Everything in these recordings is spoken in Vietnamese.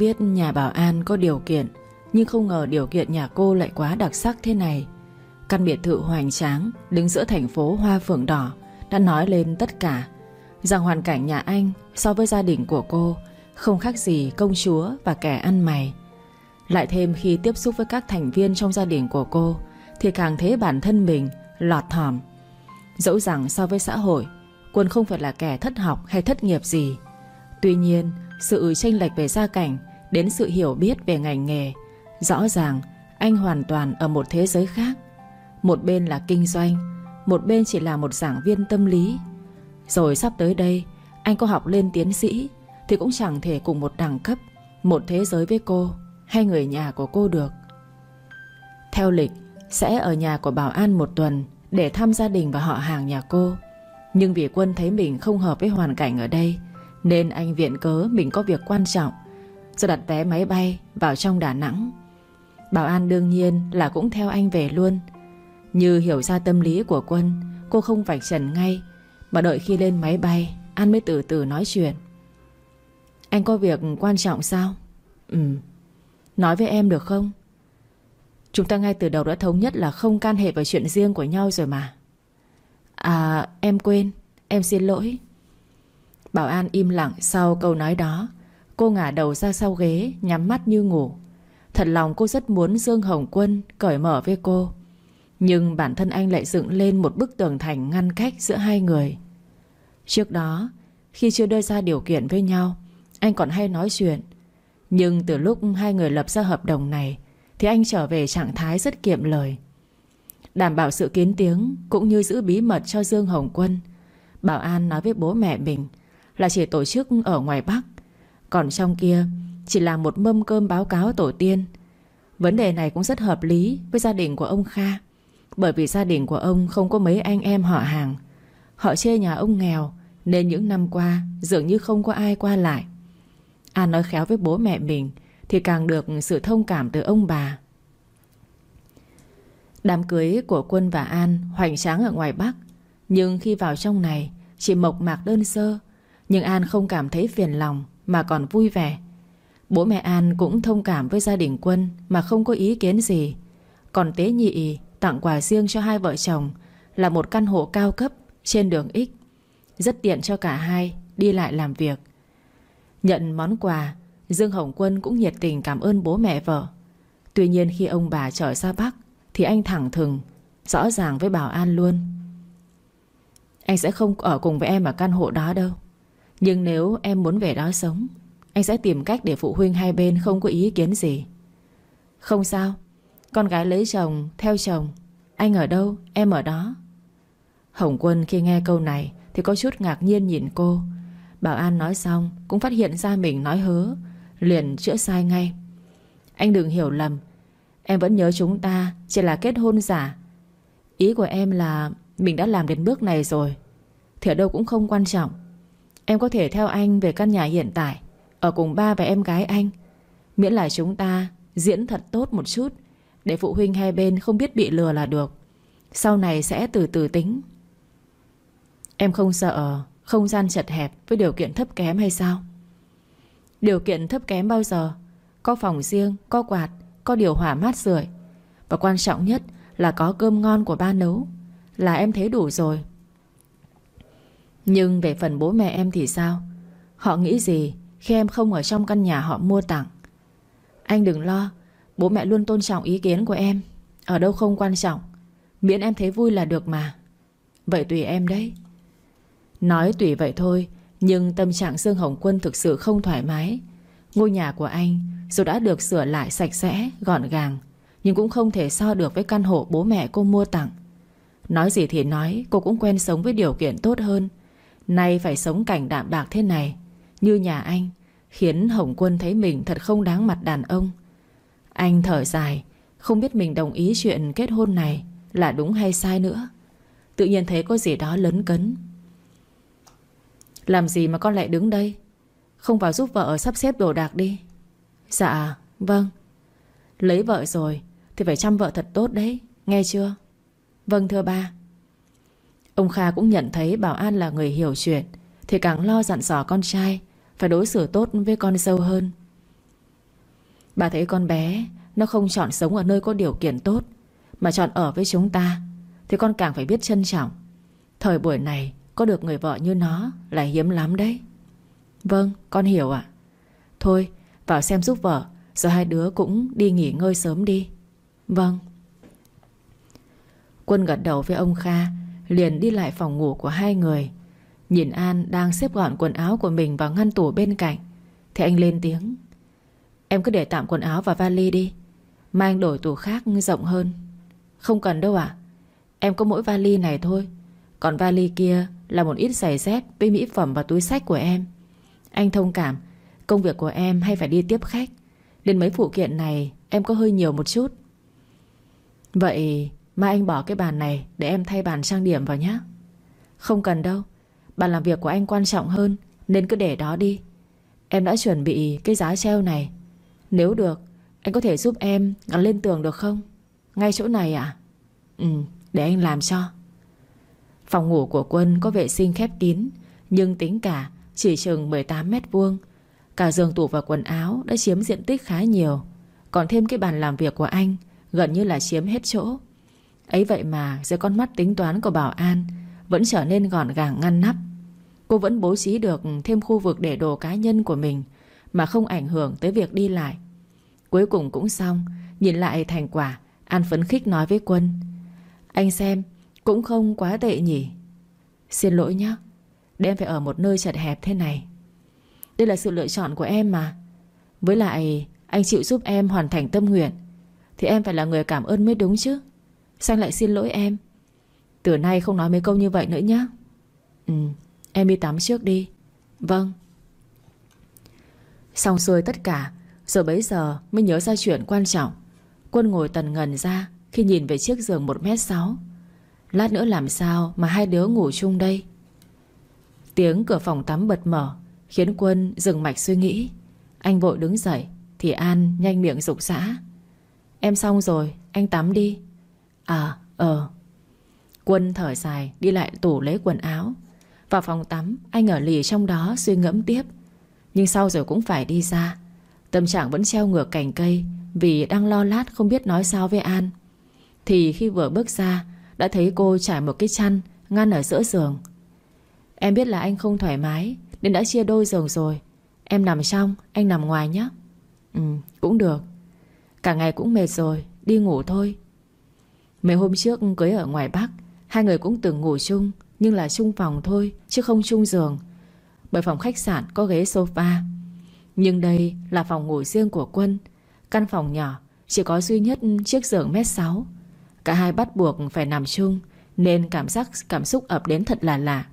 Biết nhà bảo an có điều kiện, Nhưng không ngờ điều kiện nhà cô lại quá đặc sắc thế này. Căn biệt thự hoành tráng, Đứng giữa thành phố Hoa Phượng Đỏ, Đã nói lên tất cả. Rằng hoàn cảnh nhà anh, so với gia đình của cô, Không khác gì công chúa và kẻ ăn mày. Lại thêm khi tiếp xúc với các thành viên trong gia đình của cô, Thì càng thấy bản thân mình lọt thỏm. Dẫu rằng so với xã hội, Quân không phải là kẻ thất học hay thất nghiệp gì. Tuy nhiên, Sự chênh lệch về gia cảnh Đến sự hiểu biết về ngành nghề. Rõ ràng, anh hoàn toàn ở một thế giới khác. Một bên là kinh doanh, Một bên chỉ là một giảng viên tâm lý. Rồi sắp tới đây, Anh có học lên tiến sĩ Thì cũng chẳng thể cùng một đẳng cấp, Một thế giới với cô, Hay người nhà của cô được. Theo lịch, Sẽ ở nhà của Bảo An một tuần Để thăm gia đình và họ hàng nhà cô. Nhưng vì Quân thấy mình không hợp với hoàn cảnh ở đây, Nên anh viện cớ mình có việc quan trọng. Rồi đặt vé máy bay vào trong Đà Nẵng. Bảo An đương nhiên là cũng theo anh về luôn. Như hiểu ra tâm lý của Quân, Cô không vạch trần ngay, Mà đợi khi lên máy bay, An mới từ từ nói chuyện. Anh có việc quan trọng sao? Ừ. Nói với em được không? Chúng ta ngay từ đầu đã thống nhất là không can hệ vào chuyện riêng của nhau rồi mà. À em quên, Em xin lỗi. Bảo An im lặng sau câu nói đó. Cô ngả đầu ra sau ghế, Nhắm mắt như ngủ. Thật lòng cô rất muốn Dương Hồng Quân Cởi mở với cô. Nhưng bản thân anh lại dựng lên một bức tường thành Ngăn cách giữa hai người. Trước đó, Khi chưa đưa ra điều kiện với nhau, Anh còn hay nói chuyện. Nhưng từ lúc hai người lập ra hợp đồng này, Thì anh trở về trạng thái rất kiệm lời. Đảm bảo sự kín tiếng Cũng như giữ bí mật cho Dương Hồng Quân. Bảo An nói với bố mẹ mình Là chỉ tổ chức ở ngoài Bắc còn trong kia, Chỉ là một mâm cơm báo cáo tổ tiên. Vấn đề này cũng rất hợp lý Với gia đình của ông Kha, Bởi vì gia đình của ông không có mấy anh em họ hàng. Họ chê nhà ông nghèo, Nên những năm qua Dường như không có ai qua lại. An nói khéo với bố mẹ mình, Thì càng được sự thông cảm từ ông bà. Đám cưới của Quân và An Hoành tráng ở ngoài Bắc, Nhưng khi vào trong này, Chỉ mộc mạc đơn sơ. Nhưng An không cảm thấy phiền lòng mà còn vui vẻ. Bố mẹ An cũng thông cảm với gia đình Quân Mà không có ý kiến gì. Còn tế nhị tặng quà riêng cho hai vợ chồng Là một căn hộ cao cấp Trên đường X, Rất tiện cho cả hai đi lại làm việc. Nhận món quà, Dương Hồng Quân cũng nhiệt tình cảm ơn bố mẹ vợ. Tuy nhiên khi ông bà trở ra Bắc Thì anh thẳng thừng, Rõ ràng với Bảo An luôn. Anh sẽ không ở cùng với em ở căn hộ đó đâu. Nhưng nếu em muốn về đó sống Anh sẽ tìm cách để phụ huynh hai bên không có ý kiến gì. Không sao Con gái lấy chồng, theo chồng Anh ở đâu, em ở đó. Hồng Quân khi nghe câu này Thì có chút ngạc nhiên nhìn cô. Bảo An nói xong Cũng phát hiện ra mình nói hứa, Liền chữa sai ngay. Anh đừng hiểu lầm Em vẫn nhớ chúng ta chỉ là kết hôn giả. Ý của em là Mình đã làm đến bước này rồi Thì ở đâu cũng không quan trọng. Em có thể theo anh về căn nhà hiện tại. Ở cùng ba và em gái anh. Miễn là chúng ta diễn thật tốt một chút Để phụ huynh hai bên không biết bị lừa là được. Sau này sẽ từ từ tính. Em không sợ Không gian chật hẹp với điều kiện thấp kém hay sao? Điều kiện thấp kém bao giờ? Có phòng riêng, có quạt Có điều hòa mát rượi. Và quan trọng nhất là có cơm ngon của ba nấu. Là em thấy đủ rồi. Nhưng về phần bố mẹ em thì sao? Họ nghĩ gì Khi em không ở trong căn nhà họ mua tặng? Anh đừng lo Bố mẹ luôn tôn trọng ý kiến của em. Ở đâu không quan trọng Miễn em thấy vui là được mà. Vậy tùy em đấy. Nói tùy vậy thôi Nhưng tâm trạng Dương Hồng Quân thực sự không thoải mái. Ngôi nhà của anh Dù đã được sửa lại sạch sẽ, gọn gàng Nhưng cũng không thể so được với căn hộ bố mẹ cô mua tặng. Nói gì thì nói Cô cũng quen sống với điều kiện tốt hơn. Nay phải sống cảnh đạm bạc thế này. Như nhà anh, Khiến Hồng Quân thấy mình thật không đáng mặt đàn ông. Anh thở dài, Không biết mình đồng ý chuyện kết hôn này Là đúng hay sai nữa. Tự nhiên thấy có gì đó lấn cấn. Làm gì mà con lại đứng đây? Không vào giúp vợ sắp xếp đồ đạc đi. Dạ vâng. Lấy vợ rồi Thì phải chăm vợ thật tốt đấy, Nghe chưa? Vâng thưa ba. Ông Kha cũng nhận thấy Bảo An là người hiểu chuyện, Thì càng lo dặn dò con trai Phải đối xử tốt với con dâu hơn. Bà thấy con bé, Nó không chọn sống ở nơi có điều kiện tốt, Mà chọn ở với chúng ta, Thì con càng phải biết trân trọng. Thời buổi này, có được người vợ như nó Là hiếm lắm đấy. Vâng con hiểu ạ. Thôi, vào xem giúp vợ Rồi hai đứa cũng đi nghỉ ngơi sớm đi. Vâng. Quân gật đầu với ông Kha Liền đi lại phòng ngủ của hai người. Nhìn An đang xếp gọn quần áo của mình Vào ngăn tủ bên cạnh, Thì anh lên tiếng. Em cứ để tạm quần áo và vali đi, Mai anh đổi tủ khác rộng hơn. Không cần đâu ạ, Em có mỗi vali này thôi, Còn vali kia là một ít giày dép Với mỹ phẩm và túi sách của em. Anh thông cảm, Công việc của em hay phải đi tiếp khách, Nên mấy phụ kiện này em có hơi nhiều một chút. Vậy mai anh bỏ cái bàn này Để em thay bàn trang điểm vào nhé Không cần đâu, Bàn làm việc của anh quan trọng hơn, Nên cứ để đó đi. Em đã chuẩn bị cái giá treo này. Nếu được, Anh có thể giúp em gắn lên tường được không? Ngay chỗ này à Ừ để anh làm cho. Phòng ngủ của Quân có vệ sinh khép kín, Nhưng tính cả chỉ chừng 18 mét vuông, Cả giường tủ và quần áo đã chiếm diện tích khá nhiều. Còn thêm cái bàn làm việc của anh Gần như là chiếm hết chỗ. Ấy vậy mà, dưới con mắt tính toán của Bảo An, Vẫn trở nên gọn gàng ngăn nắp. Cô vẫn bố trí được thêm khu vực để đồ cá nhân của mình, Mà không ảnh hưởng tới việc đi lại. Cuối cùng cũng xong, Nhìn lại thành quả, An phấn khích nói với Quân. Anh xem, Cũng không quá tệ nhỉ? Xin lỗi nhé Để em phải ở một nơi chật hẹp thế này. Đây là sự lựa chọn của em mà. Với lại, Anh chịu giúp em hoàn thành tâm nguyện, Thì em phải là người cảm ơn mới đúng chứ. Sao lại xin lỗi em? Từ nay không nói mấy câu như vậy nữa nhé Ừ Em đi tắm trước đi. Vâng. Xong xuôi tất cả Rồi bấy giờ mới nhớ ra chuyện quan trọng. Quân ngồi tần ngần ra Khi nhìn về chiếc giường 1m6 Lát nữa làm sao mà hai đứa ngủ chung đây? Tiếng cửa phòng tắm bật mở, Khiến Quân dừng mạch suy nghĩ. Anh vội đứng dậy, Thì An nhanh miệng rục rã. Em xong rồi, anh tắm đi. À ờ. Quân thở dài đi lại tủ lấy quần áo. Vào phòng tắm Anh ở lì trong đó suy ngẫm tiếp. Nhưng sau rồi cũng phải đi ra. Tâm trạng vẫn treo ngược cành cây Vì đang lo lát không biết nói sao với An. Thì khi vừa bước ra Đã thấy cô trải một cái chăn Ngăn ở giữa giường. Em biết là anh không thoải mái Nên đã chia đôi giường rồi. Em nằm trong, anh nằm ngoài nhé. Ừ, cũng được. Cả ngày cũng mệt rồi, đi ngủ thôi. Mấy hôm trước cưới ở ngoài Bắc, Hai người cũng từng ngủ chung, nhưng là chung phòng thôi, Chứ không chung giường. Bởi phòng khách sạn có ghế sofa. Nhưng đây là phòng ngủ riêng của Quân. Căn phòng nhỏ, Chỉ có duy nhất chiếc giường mét 6 Cả hai bắt buộc phải nằm chung, Nên cảm giác, cảm xúc ập đến thật là lạ.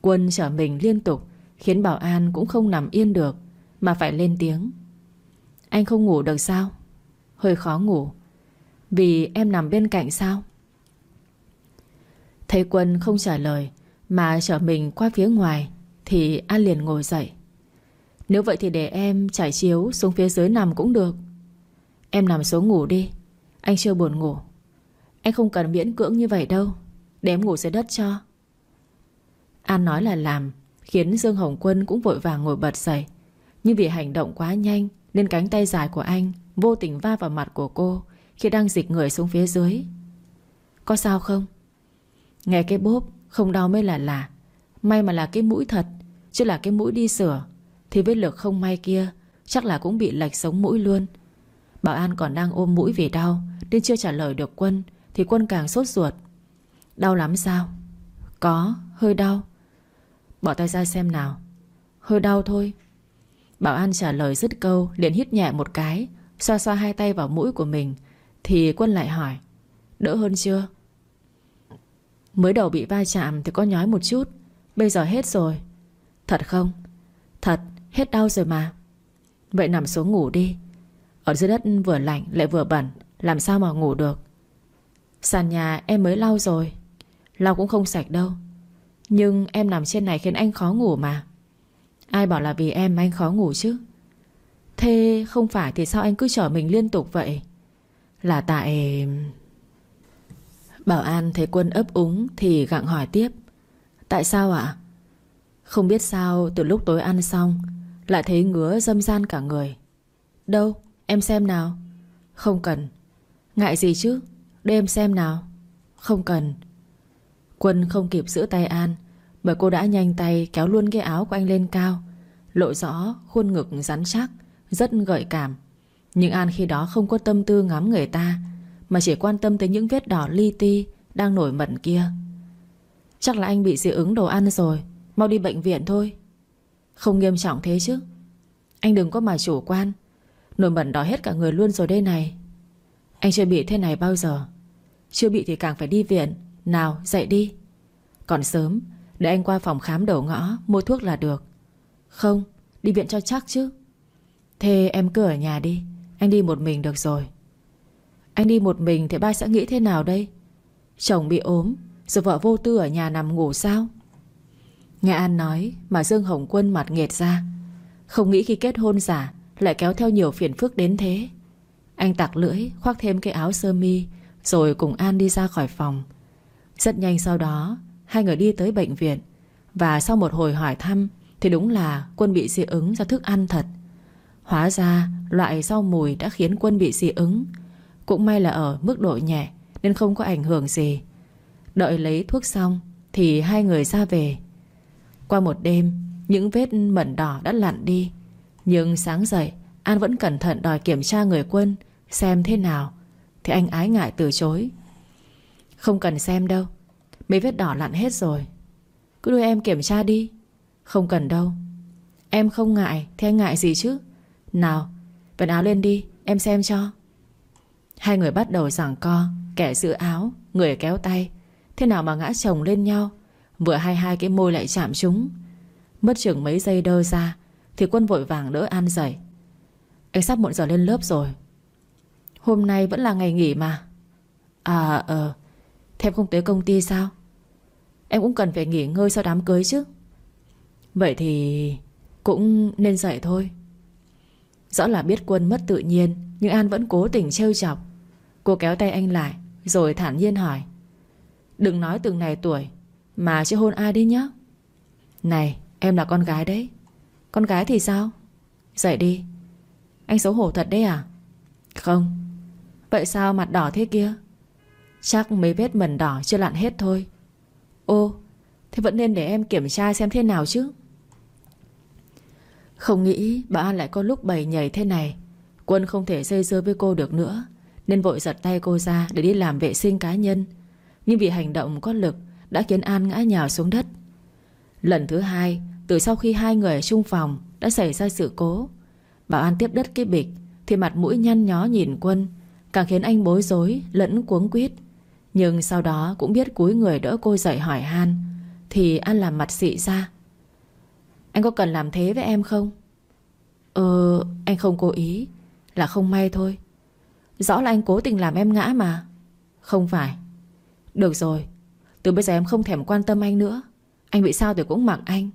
Quân trở mình liên tục, Khiến Bảo An cũng không nằm yên được, Mà phải lên tiếng. Anh không ngủ được sao? Hơi khó ngủ. Vì em nằm bên cạnh sao? Thấy Quân không trả lời, Mà trở mình qua phía ngoài, Thì An liền ngồi dậy. Nếu vậy thì để em trải chiếu xuống phía dưới nằm cũng được. Em nằm xuống ngủ đi, Anh chưa buồn ngủ. Anh không cần miễn cưỡng như vậy đâu, Để em ngủ dưới đất cho. An nói là làm, Khiến Dương Hồng Quân cũng vội vàng ngồi bật dậy. Nhưng vì hành động quá nhanh, Nên cánh tay dài của anh Vô tình va vào mặt của cô khi đang dịch người xuống phía dưới. Có sao không? Nghe cái bốp không đau mới là lạ. May mà là cái mũi thật Chứ là cái mũi đi sửa. Thì vết lực không may kia Chắc là cũng bị lệch sống mũi luôn. Bảo An còn đang ôm mũi vì đau Nên chưa trả lời được Quân Thì Quân càng sốt ruột. Đau lắm sao? Có, hơi đau. Bỏ tay ra xem nào. Hơi đau thôi. Bảo An trả lời dứt câu liền hít nhẹ một cái Xoa xoa hai tay vào mũi của mình. Thì Quân lại hỏi Đỡ hơn chưa? Mới đầu bị va chạm thì có nhói một chút Bây giờ hết rồi. Thật không? Thật, hết đau rồi mà. Vậy nằm xuống ngủ đi. Ở dưới đất vừa lạnh lại vừa bẩn Làm sao mà ngủ được? Sàn nhà em mới lau rồi Lau cũng không sạch đâu. Nhưng em nằm trên này khiến anh khó ngủ mà. Ai bảo là vì em mà anh khó ngủ chứ? Thế không phải thì sao anh cứ chở mình liên tục vậy? Là tại... Bảo An thấy quân ấp úng Thì gặng hỏi tiếp. Tại sao ạ? Không biết sao từ lúc tối ăn xong, Lại thấy ngứa dâm gian cả người. Đâu? Em xem nào. Không cần. Ngại gì chứ? Để em xem nào. Không cần. Quân không kịp giữ tay An Bởi cô đã nhanh tay kéo luôn cái áo của anh lên cao. Lộ rõ khuôn ngực rắn chắc, Rất gợi cảm. Nhưng An khi đó không có tâm tư ngắm người ta, Mà chỉ quan tâm tới những vết đỏ li ti Đang nổi mẩn kia. Chắc là anh bị dị ứng đồ ăn rồi, Mau đi bệnh viện thôi. Không nghiêm trọng thế chứ. Anh đừng có mà chủ quan, Nổi mẩn đỏ hết cả người luôn rồi đây này. Anh chưa bị thế này bao giờ. Chưa bị thì càng phải đi viện. Nào, dậy đi. Còn sớm, Để anh qua phòng khám đầu ngõ, Mua thuốc là được. Không, đi viện cho chắc chứ. Thế em cứ ở nhà đi. Anh đi một mình được rồi. Anh đi một mình thì ba sẽ nghĩ thế nào đây? Chồng bị ốm, Rồi vợ vô tư ở nhà nằm ngủ sao? Nghe An nói Mà Dương Hồng Quân mặt nghệt ra. Không nghĩ khi kết hôn giả Lại kéo theo nhiều phiền phức đến thế. Anh tặc lưỡi khoác thêm cái áo sơ mi, Rồi cùng An đi ra khỏi phòng. Rất nhanh sau đó, Hai người đi tới bệnh viện. Và sau một hồi hỏi thăm Thì đúng là Quân bị dị ứng do thức ăn thật. Hóa ra, loại rau mùi đã khiến Quân bị dị ứng. Cũng may là ở mức độ nhẹ, Nên không có ảnh hưởng gì. Đợi lấy thuốc xong, Thì hai người ra về. Qua một đêm, Những vết mẩn đỏ đã lặn đi. Nhưng sáng dậy, An vẫn cẩn thận đòi kiểm tra người quân, Xem thế nào. Thì anh ái ngại từ chối. Không cần xem đâu, Mấy vết đỏ lặn hết rồi. Cứ đưa em kiểm tra đi. Không cần đâu. Em không ngại, Thì anh ngại gì chứ? Nào Vận áo lên đi, Em xem cho. Hai người bắt đầu giảng co, Kẻ giữ áo, Người kéo tay. Thế nào mà ngã chồng lên nhau? Vừa hai hai cái môi lại chạm chúng. Mất chừng mấy giây đơ ra, Thì quân vội vàng đỡ An dậy. Anh sắp muộn giờ lên lớp rồi. Hôm nay vẫn là ngày nghỉ mà. À ờ Thế em không tới công ty sao? Em cũng cần phải nghỉ ngơi sau đám cưới chứ. Vậy thì Cũng nên dậy thôi. Rõ là biết quân mất tự nhiên, Nhưng An vẫn cố tình trêu chọc. Cô kéo tay anh lại, Rồi thản nhiên hỏi. Đừng nói từng này tuổi, Mà chưa hôn ai đi nhá. Này, em là con gái đấy. Con gái thì sao? Dậy đi. Anh xấu hổ thật đấy à? Không. Vậy sao mặt đỏ thế kia? Chắc mấy vết mẩn đỏ chưa lặn hết thôi. Ô, Thế vẫn nên để em kiểm tra xem thế nào chứ? Không nghĩ bà An lại có lúc bầy nhảy thế này. Quân không thể dây dưa với cô được nữa, Nên vội giật tay cô ra Để đi làm vệ sinh cá nhân. Nhưng vì hành động có lực Đã khiến An ngã nhào xuống đất. Lần thứ hai, Từ sau khi hai người ở chung phòng Đã xảy ra sự cố Bảo An tiếp đất cái bịch Thì mặt mũi nhăn nhó nhìn Quân, Càng khiến anh bối rối lẫn cuống quýt. Nhưng sau đó cũng biết cúi người đỡ cô dậy hỏi han, Thì An làm mặt xị ra. Anh có cần làm thế với em không? Ờ anh không cố ý. Là không may thôi. Rõ là anh cố tình làm em ngã mà. Không phải. Được rồi. Từ bây giờ em không thèm quan tâm anh nữa. Anh bị sao thì cũng mặc anh.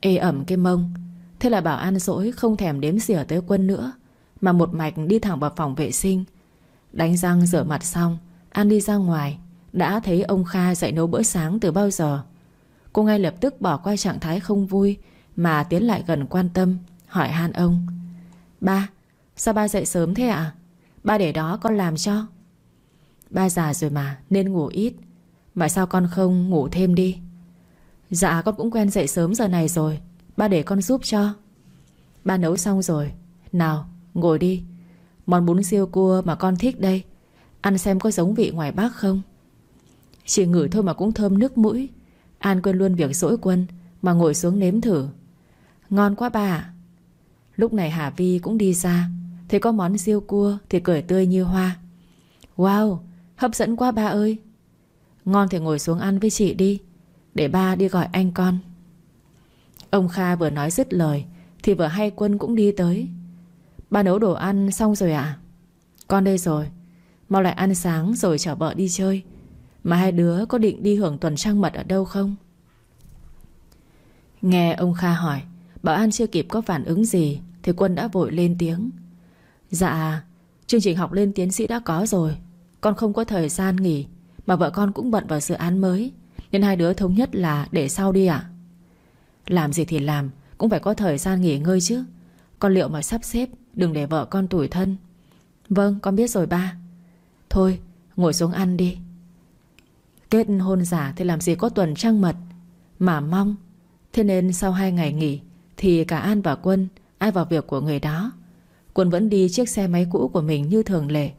Ê ẩm cái mông. Thế là bảo an dỗi không thèm đếm xỉa tới quân nữa, Mà một mạch đi thẳng vào phòng vệ sinh. Đánh răng rửa mặt xong, An đi ra ngoài. Đã thấy ông Kha dậy nấu bữa sáng từ bao giờ? Cô ngay lập tức bỏ qua trạng thái không vui Mà tiến lại gần quan tâm, Hỏi han ông. Ba, Sao ba dậy sớm thế ạ? À? Ba để đó con làm cho. Ba già rồi mà, nên ngủ ít. Mà sao con không ngủ thêm đi? Dạ con cũng quen dậy sớm giờ này rồi. Ba để con giúp cho. Ba nấu xong rồi. Nào, ngồi đi. Món bún siêu cua mà con thích đây. Ăn xem có giống vị ngoài Bắc không? Chỉ ngửi thôi mà cũng thơm nước mũi. An quên luôn việc dỗi quân, Mà ngồi xuống nếm thử. Ngon quá bà. Lúc này Hà Vi cũng đi ra, Thấy có món riêu cua thì cười tươi như hoa. Wow, Hấp dẫn quá ba ơi. Ngon thì ngồi xuống ăn với chị đi, Để ba đi gọi anh con. Ông Kha vừa nói dứt lời, Thì vừa hay quân cũng đi tới. Ba nấu đồ ăn xong rồi à Con đây rồi, Mau lại ăn sáng rồi chở vợ đi chơi. Mà hai đứa có định đi hưởng tuần trăng mật ở đâu không? Nghe ông Kha hỏi, Bảo An chưa kịp có phản ứng gì, Thì Quân đã vội lên tiếng. Dạ Chương trình học lên tiến sĩ đã có rồi, Con không có thời gian nghỉ, Mà vợ con cũng bận vào dự án mới, Nên hai đứa thống nhất là để sau đi ạ. Làm gì thì làm, Cũng phải có thời gian nghỉ ngơi chứ. Con liệu mà sắp xếp, Đừng để vợ con tủi thân. Vâng con biết rồi ba. Thôi, ngồi xuống ăn đi. Kết hôn giả thì làm gì có tuần trăng mật. Mà mong, Thế nên sau hai ngày nghỉ Thì cả An và Quân, Ai vào việc của người đó. Quân vẫn đi chiếc xe máy cũ của mình như thường lệ.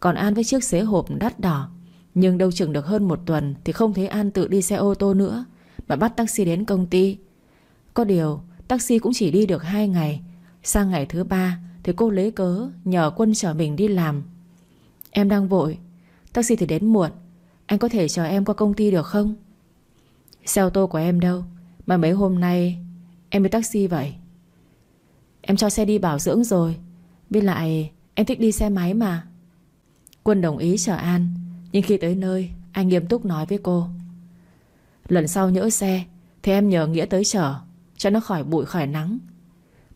Còn An với chiếc xế hộp đắt đỏ. Nhưng đâu chừng được hơn một tuần Thì không thấy An tự đi xe ô tô nữa, Mà bắt taxi đến công ty. Có điều, taxi cũng chỉ đi được hai ngày. Sang ngày thứ ba Thì cô lấy cớ nhờ Quân chở mình đi làm. Em đang vội. Taxi thì đến muộn anh có thể chờ em qua công ty được không? Xe ô tô của em đâu? Mà mấy hôm nay Em đi taxi vậy? Em cho xe đi bảo dưỡng rồi. Biết lại, em thích đi xe máy mà. Quân đồng ý chở An. Nhưng khi tới nơi, Anh nghiêm túc nói với cô. Lần sau nhỡ xe, Thì em nhờ Nghĩa tới chở, Cho nó khỏi bụi, khỏi nắng.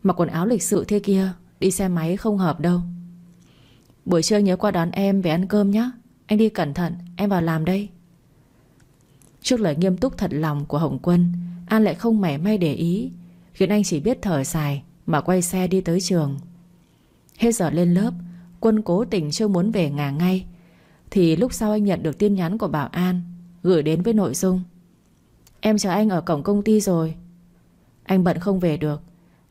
Mặc quần áo lịch sự thế kia, Đi xe máy không hợp đâu. Buổi trưa nhớ qua đón em về ăn cơm nhé anh đi cẩn thận, Em vào làm đây. Trước lời nghiêm túc thật lòng của Hồng Quân, An lại không mảy may để ý, Khiến anh chỉ biết thở dài Mà quay xe đi tới trường. Hết giờ lên lớp, Quân cố tình chưa muốn về ngả ngay, Thì lúc sau anh nhận được tin nhắn của Bảo An, Gửi đến với nội dung. Em chờ anh ở cổng công ty rồi. Anh bận không về được,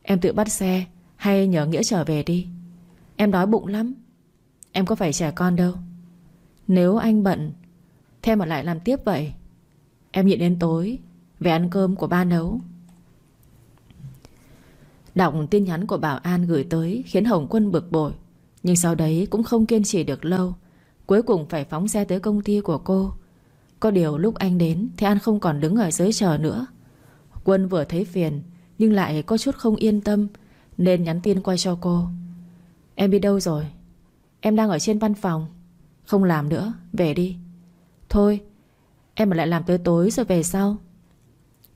Em tự bắt xe Hay nhờ Nghĩa trở về đi. Em đói bụng lắm, Em có phải trẻ con đâu. Nếu anh bận Thế mà lại làm tiếp vậy. Em nhịn đến tối, Về ăn cơm của ba nấu. Đọc tin nhắn của Bảo An gửi tới Khiến Hồng Quân bực bội, Nhưng sau đấy cũng không kiên trì được lâu. Cuối cùng phải phóng xe tới công ty của cô. Có điều lúc anh đến Thì An không còn đứng ở dưới chờ nữa. Quân vừa thấy phiền, Nhưng lại có chút không yên tâm, Nên nhắn tin quay cho cô. Em đi đâu rồi? Em đang ở trên văn phòng. Không làm nữa, về đi. Thôi, em mà lại làm tới tối rồi về sau.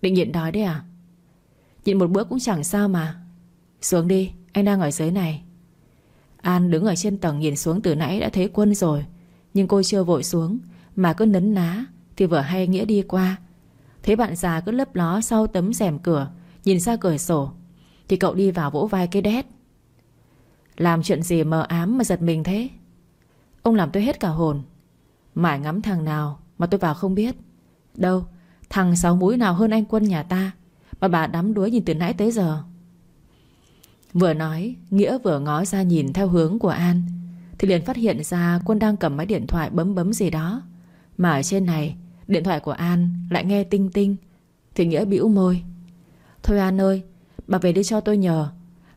Định nhịn đói đấy à? Nhịn một bữa cũng chẳng sao mà. Xuống đi, anh đang ở dưới này. An đứng ở trên tầng nhìn xuống từ nãy đã thấy quân rồi. Nhưng cô chưa vội xuống Mà cứ nấn ná Thì vừa hay Nghĩa đi qua. Thấy bạn già cứ lấp ló sau tấm rèm cửa Nhìn ra cửa sổ Thì cậu đi vào vỗ vai cái đét. Làm chuyện gì mờ ám mà giật mình thế? Ông làm tôi hết cả hồn. Mãi ngắm thằng nào mà tôi vào không biết. Đâu, Thằng sáu mũi nào hơn anh quân nhà ta Mà bà đắm đuối nhìn từ nãy tới giờ? Vừa nói, Nghĩa vừa ngó ra nhìn theo hướng của An, Thì liền phát hiện ra Quân đang cầm máy điện thoại bấm bấm gì đó. Mà ở trên này, Điện thoại của An lại nghe tinh tinh, Thì Nghĩa bĩu môi. Thôi An ơi, Bà về đi cho tôi nhờ,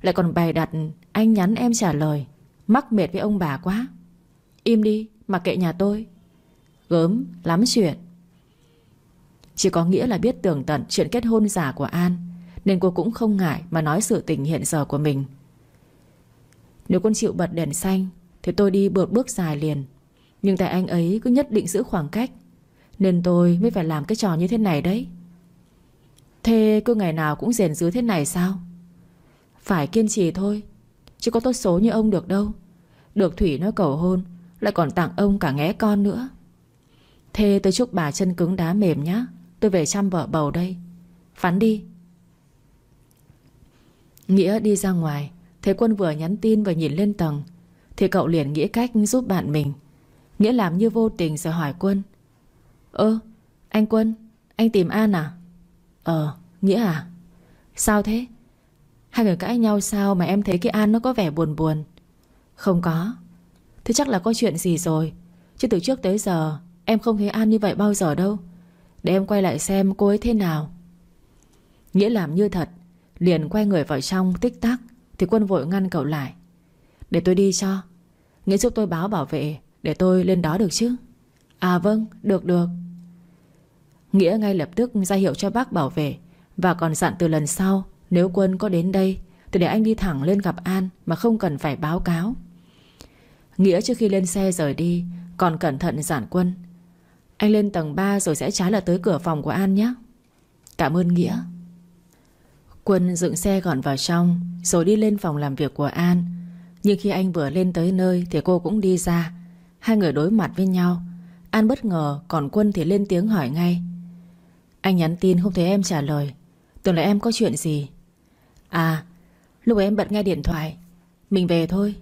Lại còn bày đặt anh nhắn em trả lời, Mắc mệt với ông bà quá. Im đi, mặc kệ nhà tôi. Gớm lắm chuyện. Chỉ có nghĩa là biết tường tận Chuyện kết hôn giả của An, Nên cô cũng không ngại mà nói sự tình hiện giờ của mình. Nếu con chịu bật đèn xanh, Thì tôi đi bước bước dài liền. Nhưng tại anh ấy cứ nhất định giữ khoảng cách, Nên tôi mới phải làm cái trò như thế này đấy. Thế cứ ngày nào cũng rèn giữ thế này sao? Phải kiên trì thôi, Chứ có tốt số như ông được đâu. Được Thủy nói cầu hôn lại còn tặng ông cả nghé con nữa. Thế tôi chúc bà chân cứng đá mềm nhá. Tôi về chăm vợ bầu đây. Phán đi. Nghĩa đi ra ngoài. Thế quân vừa nhắn tin và nhìn lên tầng. Thì cậu liền nghĩ cách giúp bạn mình. Nghĩa làm như vô tình rồi hỏi quân. Ơ, anh Quân, Anh tìm An à? Ờ Nghĩa à? Sao thế? Hai người cãi nhau sao mà em thấy cái An nó có vẻ buồn buồn? Không có. Thế chắc là có chuyện gì rồi. Chứ từ trước tới giờ, Em không thấy An như vậy bao giờ đâu. Để em quay lại xem cô ấy thế nào. Nghĩa làm như thật, Liền quay người vào trong tích tắc, Thì quân vội ngăn cậu lại. Để tôi đi cho. Nghĩa giúp tôi báo bảo vệ, Để tôi lên đó được chứ. À vâng được được. Nghĩa ngay lập tức ra hiệu cho bác bảo vệ, Và còn dặn từ lần sau, Nếu quân có đến đây, Thì để anh đi thẳng lên gặp An Mà không cần phải báo cáo. Nghĩa trước khi lên xe rời đi, Còn cẩn thận dặn quân. Anh lên tầng 3 rồi sẽ trái là tới cửa phòng của An nhé. Cảm ơn Nghĩa. Quân dựng xe gọn vào trong, Rồi đi lên phòng làm việc của An. Nhưng khi anh vừa lên tới nơi Thì cô cũng đi ra. Hai người đối mặt với nhau. An bất ngờ, Còn Quân thì lên tiếng hỏi ngay. Anh nhắn tin không thấy em trả lời. Tưởng là em có chuyện gì? À Lúc em bật nghe điện thoại. Mình về thôi.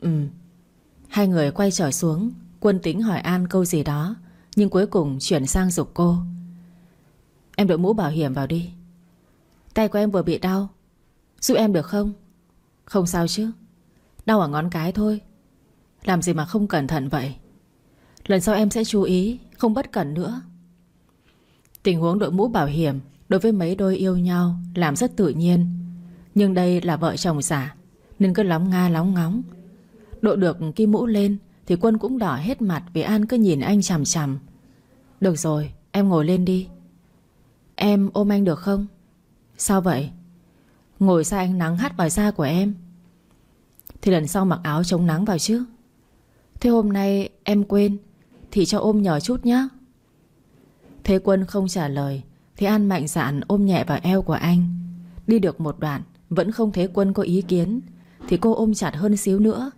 Ừ. Hai người quay trở xuống, Quân tính hỏi An câu gì đó, Nhưng cuối cùng chuyển sang dục cô. Em đội mũ bảo hiểm vào đi. Tay của em vừa bị đau. Giúp em được không? Không sao chứ. Đau ở ngón cái thôi. Làm gì mà không cẩn thận vậy? Lần sau em sẽ chú ý, Không bất cẩn nữa. Tình huống đội mũ bảo hiểm Đối với mấy đôi yêu nhau Làm rất tự nhiên. Nhưng đây là vợ chồng giả Nên cứ lóng nga lóng ngóng Đội được kim mũ lên Thì quân cũng đỏ hết mặt Vì An cứ nhìn anh chằm chằm. Được rồi, em ngồi lên đi. Em ôm anh được không? Sao vậy? Ngồi xa anh nắng hắt vào da của em? Thì lần sau mặc áo chống nắng vào chứ. Thế hôm nay em quên, Thì cho ôm nhỏ chút nhé Thế Quân không trả lời, Thì An mạnh dạn ôm nhẹ vào eo của anh. Đi được một đoạn, Vẫn không thấy Quân có ý kiến, Thì cô ôm chặt hơn xíu nữa.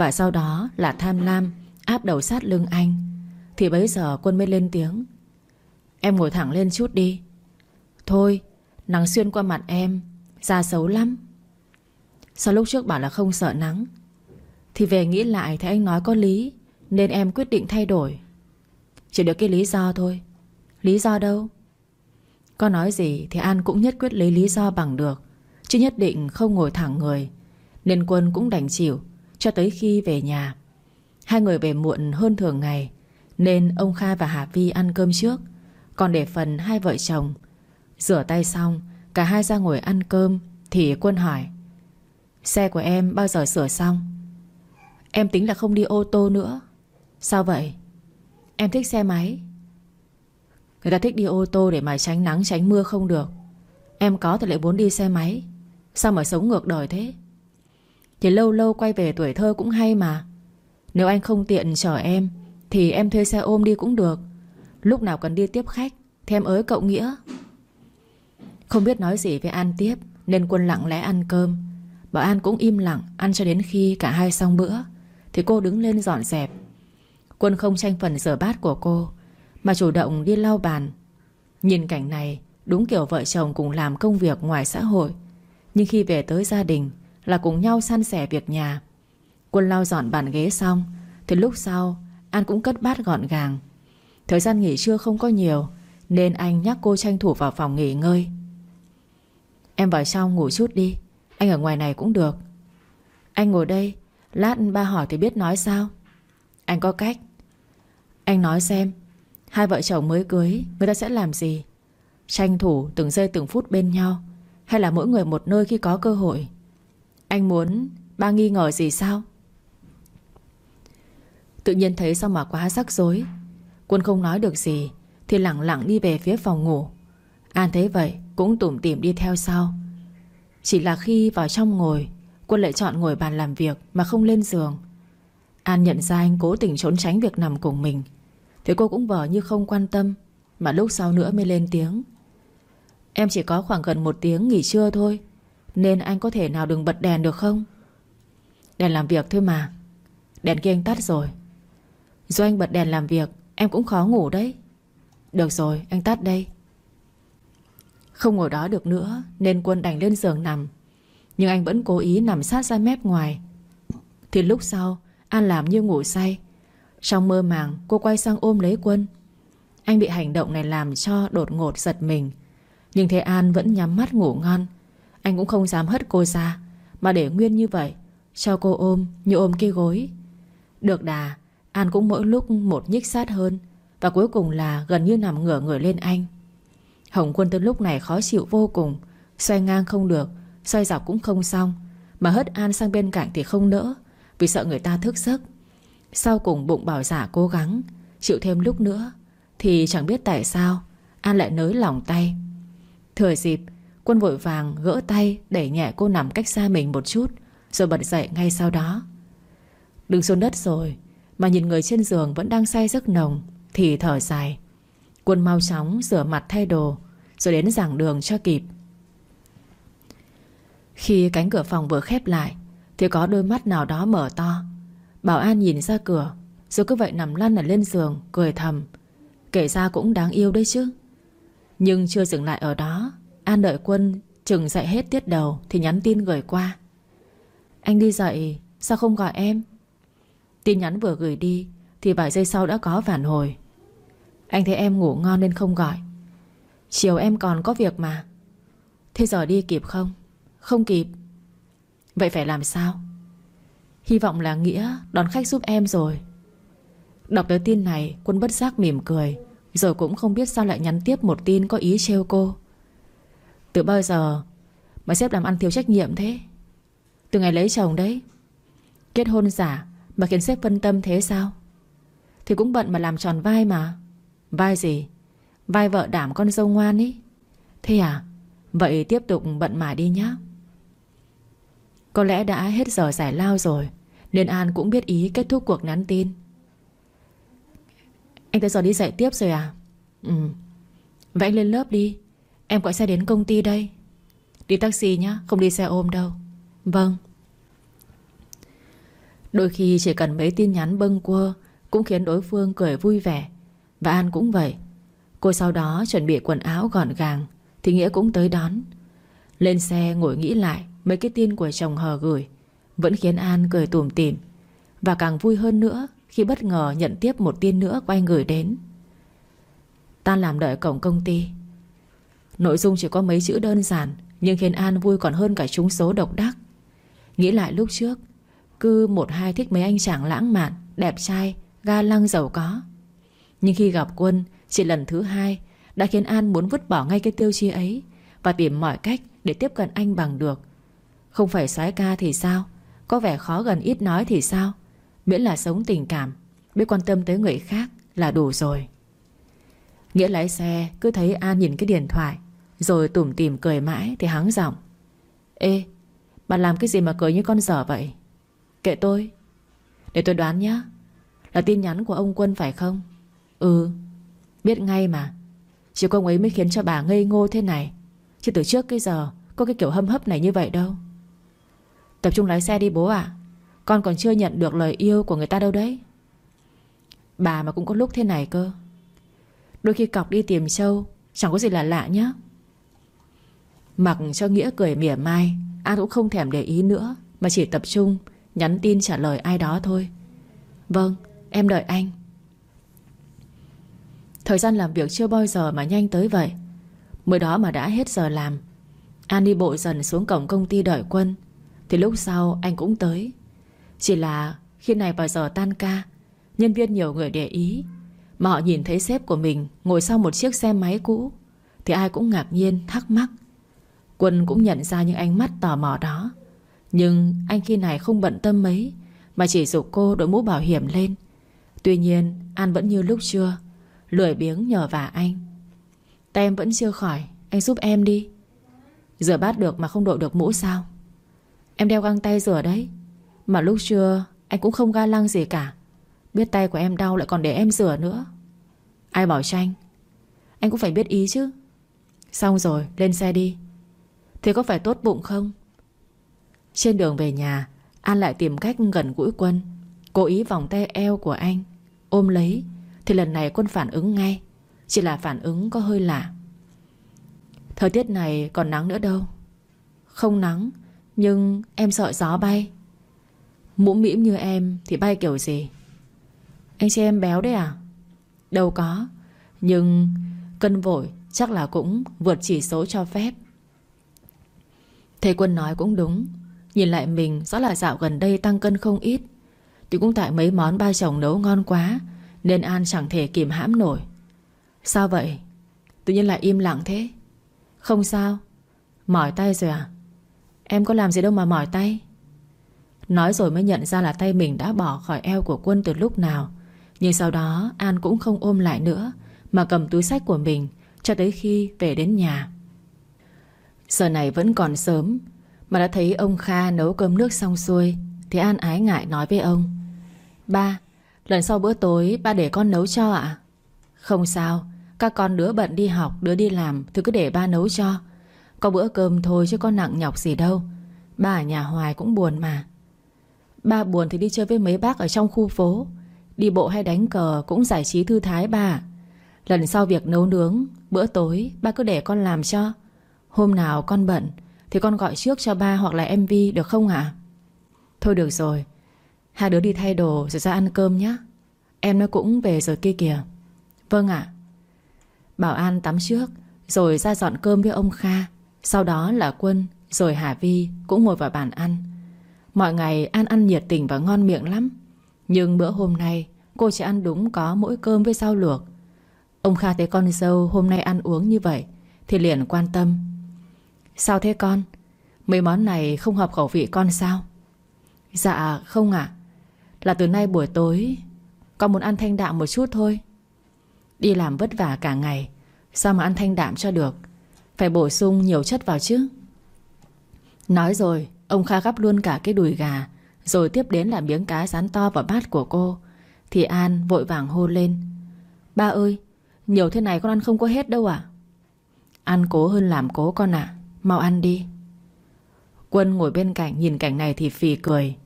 Và sau đó là tham lam, Áp đầu sát lưng anh. Thì bấy giờ Quân mới lên tiếng. Em ngồi thẳng lên chút đi. Thôi, Nắng xuyên qua mặt em, Da xấu lắm. Sao lúc trước bảo là không sợ nắng, Thì về nghĩ lại thấy anh nói có lý, Nên em quyết định thay đổi. Chỉ được cái lý do thôi. Lý do đâu? Có nói gì thì An cũng nhất quyết lấy lý do bằng được, Chứ nhất định không ngồi thẳng người, Nên Quân cũng đành chịu. Cho tới khi về nhà. Hai người về muộn hơn thường ngày, Nên ông Kha và Hà Vi ăn cơm trước, Còn để phần hai vợ chồng. Rửa tay xong, Cả hai ra ngồi ăn cơm, Thì Quân hỏi, Xe của em bao giờ sửa xong? Em tính là không đi ô tô nữa. Sao vậy? Em thích xe máy. Người ta thích đi ô tô để mà tránh nắng, tránh mưa không được. Em có thì lại muốn đi xe máy. Sao mà sống ngược đời thế? Thì lâu lâu quay về tuổi thơ cũng hay mà. Nếu anh không tiện chở em, Thì em thuê xe ôm đi cũng được. Lúc nào cần đi tiếp khách, Thì em ới cậu Nghĩa. Không biết nói gì với An tiếp, Nên Quân lặng lẽ ăn cơm. Bảo An cũng im lặng, Ăn cho đến khi cả hai xong bữa, Thì cô đứng lên dọn dẹp. Quân không tranh phần rửa bát của cô, mà chủ động đi lau bàn. Nhìn cảnh này, Đúng kiểu vợ chồng cùng làm công việc ngoài xã hội. Nhưng khi về tới gia đình là cùng nhau san sẻ việc nhà. Quân lau dọn bàn ghế xong, Thì lúc sau, An cũng cất bát gọn gàng. Thời gian nghỉ trưa không có nhiều, Nên anh nhắc cô tranh thủ vào phòng nghỉ ngơi. Em vào trong ngủ chút đi, Anh ở ngoài này cũng được. Anh ngồi đây, Lát ba hỏi thì biết nói sao. Anh có cách. Anh nói xem, Hai vợ chồng mới cưới, Người ta sẽ làm gì? Tranh thủ từng giây từng phút bên nhau, Hay là mỗi người một nơi khi có cơ hội? Anh muốn ba nghi ngờ gì sao? Tự nhiên thấy sao mà quá rắc rối. Quân không nói được gì, Thì lặng lặng đi về phía phòng ngủ. An thấy vậy, cũng tủm tỉm đi theo sau. Chỉ là khi vào trong ngồi, Quân lại chọn ngồi bàn làm việc Mà không lên giường. An nhận ra anh cố tình trốn tránh việc nằm cùng mình. Thì cô cũng vờ như không quan tâm, Mà lúc sau nữa mới lên tiếng. Em chỉ có khoảng gần một tiếng nghỉ trưa thôi. Nên anh có thể nào đừng bật đèn được không? Đèn làm việc thôi mà. Đèn kia anh tắt rồi. Do anh bật đèn làm việc, Em cũng khó ngủ đấy. Được rồi, anh tắt đây. Không ngồi đó được nữa, Nên Quân đành lên giường nằm. Nhưng anh vẫn cố ý nằm sát ra mép ngoài. Thì lúc sau, An làm như ngủ say. Trong mơ màng, cô quay sang ôm lấy quân. Anh bị hành động này làm cho đột ngột giật mình. Nhưng Thế An vẫn nhắm mắt ngủ ngon. Anh cũng không dám hất cô ra. Mà để nguyên như vậy, Cho cô ôm như ôm cái gối. Được đà, An cũng mỗi lúc một nhích sát hơn. Và cuối cùng là gần như nằm ngửa người lên anh. Hồng quân tới lúc này khó chịu vô cùng. Xoay ngang không được, Xoay dọc cũng không xong. Mà hất An sang bên cạnh thì không nỡ, Vì sợ người ta thức giấc. Sau cùng bụng bảo giả cố gắng, Chịu thêm lúc nữa, Thì chẳng biết tại sao, An lại nới lỏng tay. Thừa dịp Quân vội vàng gỡ tay Đẩy nhẹ cô nằm cách xa mình một chút, Rồi bật dậy ngay sau đó. Đứng xuống đất rồi, Mà nhìn người trên giường vẫn đang say giấc nồng, Thì thở dài. Quân mau chóng rửa mặt thay đồ, Rồi đến giảng đường cho kịp. Khi cánh cửa phòng vừa khép lại, Thì có đôi mắt nào đó mở to. Bảo An nhìn ra cửa, Rồi cứ vậy nằm lăn ở lên giường, Cười thầm. Kể ra cũng đáng yêu đấy chứ. Nhưng chưa dừng lại ở đó An đợi quân chừng dậy hết tiết đầu Thì nhắn tin gửi qua. Anh đi dậy, Sao không gọi em? Tin nhắn vừa gửi đi Thì vài giây sau đã có phản hồi. Anh thấy em ngủ ngon nên không gọi. Chiều em còn có việc mà. Thế giờ đi kịp không? Không kịp. Vậy phải làm sao? Hy vọng là Nghĩa đón khách giúp em rồi. Đọc tới tin này, Quân bất giác mỉm cười, Rồi cũng không biết sao lại nhắn tiếp một tin có ý trêu cô. Từ bao giờ Mà sếp làm ăn thiếu trách nhiệm thế? Từ ngày lấy chồng đấy, Kết hôn giả Mà khiến sếp phân tâm thế sao? Thì cũng bận mà làm tròn vai mà. Vai gì? Vai vợ đảm con dâu ngoan ý. Thế à? Vậy tiếp tục bận mải đi nhé Có lẽ đã hết giờ giải lao rồi, Nên An cũng biết ý kết thúc cuộc nhắn tin. Anh tới giờ đi dạy tiếp rồi à? Ừ. Vậy anh lên lớp đi. Em gọi xe đến công ty đây. Đi taxi nhá, Không đi xe ôm đâu. Vâng. Đôi khi chỉ cần mấy tin nhắn bâng quơ Cũng khiến đối phương cười vui vẻ. Và An cũng vậy. Cô sau đó chuẩn bị quần áo gọn gàng, Thì Nghĩa cũng tới đón. Lên xe ngồi nghĩ lại Mấy cái tin của chồng hờ gửi, Vẫn khiến An cười tủm tỉm. Và càng vui hơn nữa Khi bất ngờ nhận tiếp một tin nữa quay gửi đến. Tan làm đợi cổng công ty. Nội dung chỉ có mấy chữ đơn giản Nhưng khiến An vui còn hơn cả chúng số độc đắc. Nghĩ lại lúc trước Cứ một hai thích mấy anh chàng lãng mạn Đẹp trai, ga lăng giàu có. Nhưng khi gặp Quân Chỉ lần thứ hai Đã khiến An muốn vứt bỏ ngay cái tiêu chí ấy Và tìm mọi cách để tiếp cận anh bằng được. Không phải soái ca thì sao? Có vẻ khó gần ít nói thì sao? Miễn là sống tình cảm Biết quan tâm tới người khác là đủ rồi. Nghĩa lái xe Cứ thấy An nhìn cái điện thoại rồi tủm tìm cười mãi Thì hắng giọng. Ê Bạn làm cái gì mà cười như con dở vậy? Kệ tôi. Để tôi đoán nhé Là tin nhắn của ông Quân phải không? Ừ. Biết ngay mà. Chỉ có ông ấy mới khiến cho bà ngây ngô thế này. Chứ từ trước cái giờ, Có cái kiểu hâm hấp này như vậy đâu. Tập trung lái xe đi bố ạ. Con còn chưa nhận được lời yêu của người ta đâu đấy. Bà mà cũng có lúc thế này cơ. Đôi khi cọc đi tìm sâu Chẳng có gì là lạ nhá. Mặc cho Nghĩa cười mỉa mai An cũng không thèm để ý nữa, Mà chỉ tập trung, Nhắn tin trả lời ai đó thôi. Vâng em đợi anh. Thời gian làm việc chưa bao giờ mà nhanh tới vậy. Mới đó mà đã hết giờ làm, An đi bộ dần xuống cổng công ty đợi quân, Thì lúc sau anh cũng tới. Chỉ là khi này vào giờ tan ca, Nhân viên nhiều người để ý, Mà họ nhìn thấy sếp của mình Ngồi sau một chiếc xe máy cũ, Thì ai cũng ngạc nhiên, thắc mắc. Quân cũng nhận ra những ánh mắt tò mò đó. Nhưng anh khi này không bận tâm mấy, Mà chỉ dục cô đội mũ bảo hiểm lên. Tuy nhiên An vẫn như lúc chưa Lười biếng nhờ vả anh. Tay em vẫn chưa khỏi, Anh giúp em đi. Rửa bát được mà không đội được mũ sao? Em đeo găng tay rửa đấy. Mà lúc trưa, anh cũng không ga lăng gì cả. Biết tay của em đau lại còn để em rửa nữa. Ai bảo tranh Anh cũng phải biết ý chứ. Xong rồi, lên xe đi. Thế có phải tốt bụng không? Trên đường về nhà, An lại tìm cách gần gũi quân. Cố ý vòng tay eo của anh, Ôm lấy. Thì lần này quân phản ứng ngay, Chỉ là phản ứng có hơi lạ. Thời tiết này còn nắng nữa đâu. Không nắng, Nhưng em sợ gió bay. Mũ mĩm như em Thì bay kiểu gì? Anh xem em béo đấy à? Đâu có, Nhưng cân vội chắc là cũng vượt chỉ số cho phép. Thầy Quân nói cũng đúng. Nhìn lại mình, rõ là dạo gần đây tăng cân không ít. Thì cũng tại mấy món ba chồng nấu ngon quá, Nên An chẳng thể kìm hãm nổi. Sao vậy? Tự nhiên lại im lặng thế. Không sao. Mỏi tay rồi à? Em có làm gì đâu mà mỏi tay. Nói rồi mới nhận ra là tay mình đã bỏ khỏi eo của quân từ lúc nào. Nhưng sau đó, An cũng không ôm lại nữa, Mà cầm túi sách của mình, Cho tới khi về đến nhà. Giờ này vẫn còn sớm. Mà đã thấy ông Kha nấu cơm nước xong xuôi, Thì An ái ngại nói với ông. Ba, Lần sau bữa tối ba để con nấu cho ạ. Không sao, Các con đứa bận đi học, đứa đi làm, Thì cứ để ba nấu cho. Có bữa cơm thôi chứ có nặng nhọc gì đâu. Ba ở nhà hoài cũng buồn mà. Ba buồn thì đi chơi với mấy bác ở trong khu phố. Đi bộ hay đánh cờ Cũng giải trí thư thái ba. Lần sau việc nấu nướng, Bữa tối, ba cứ để con làm cho. Hôm nào con bận Thì con gọi trước cho ba hoặc là em vi, được không ạ Thôi được rồi. Hai đứa đi thay đồ rồi ra ăn cơm nhé Em nó cũng về rồi kia kìa. Vâng ạ. Bảo An tắm trước, Rồi ra dọn cơm với ông Kha. Sau đó là Quân Rồi Hà Vi cũng ngồi vào bàn ăn. Mọi ngày An ăn nhiệt tình và ngon miệng lắm. Nhưng bữa hôm nay, Cô chỉ ăn đúng có mỗi cơm với rau luộc. Ông Kha thấy con dâu hôm nay ăn uống như vậy Thì liền quan tâm. Sao thế con? Mấy món này không hợp khẩu vị con sao? Dạ không ạ. Là từ nay buổi tối, Con muốn ăn thanh đạm một chút thôi. Đi làm vất vả cả ngày, Sao mà ăn thanh đạm cho được? Phải bổ sung nhiều chất vào chứ. Nói rồi, Ông Kha gắp luôn cả cái đùi gà, Rồi tiếp đến là miếng cá rán to vào bát của cô. Thì An vội vàng hô lên. Ba ơi, Nhiều thế này con ăn không có hết đâu à Ăn cố hơn làm cố con ạ. Mau ăn đi. Quân ngồi bên cạnh nhìn cảnh này thì phì cười.